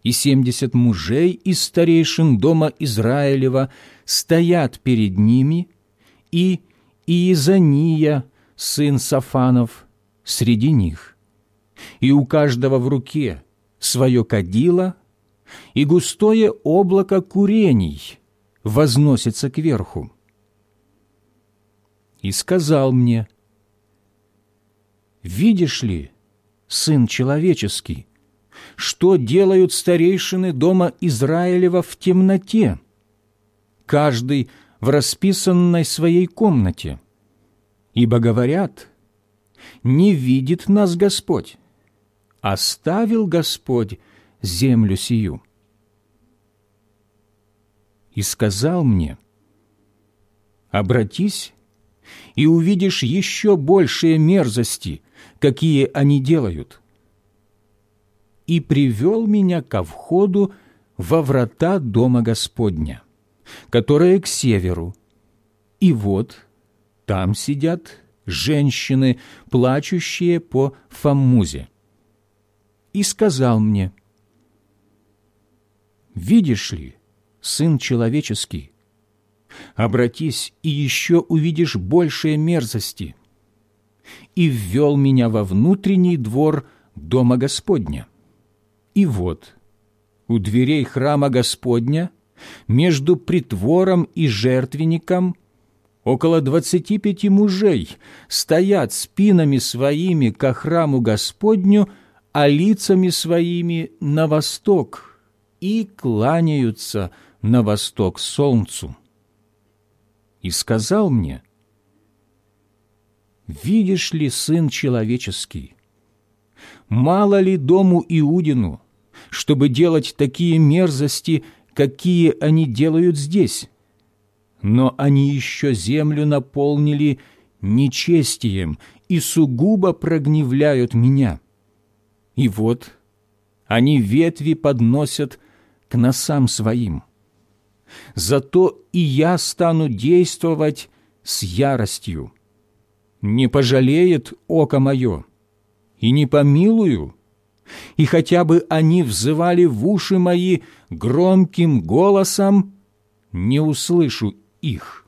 и семьдесят мужей из старейшин дома Израилева стоят перед ними, и Иезания, сын Сафанов, среди них, и у каждого в руке свое кадило, и густое облако курений возносится кверху. И сказал мне, «Видишь ли, сын человеческий, что делают старейшины дома Израилева в темноте, каждый в расписанной своей комнате?» Ибо говорят, не видит нас Господь, оставил Господь землю сию. И сказал мне, обратись и увидишь еще большие мерзости, какие они делают. И привел меня ко входу во врата дома Господня, которые к северу. И вот там сидят женщины, плачущие по Фаммузе. И сказал мне, «Видишь ли, сын человеческий, обратись и еще увидишь большие мерзости». И ввел меня во внутренний двор Дома Господня. И вот, у дверей храма Господня, между притвором и жертвенником – около двадцати пяти мужей стоят спинами своими ко храму Господню, а лицами своими на восток и кланяются на восток солнцу. И сказал мне, «Видишь ли, Сын Человеческий, мало ли дому Иудину, чтобы делать такие мерзости, какие они делают здесь? Но они еще землю наполнили нечестием и сугубо прогневляют меня. И вот они ветви подносят к носам своим. Зато и я стану действовать с яростью. Не пожалеет око мое, и не помилую, и хотя бы они взывали в уши мои громким голосом, не услышу их.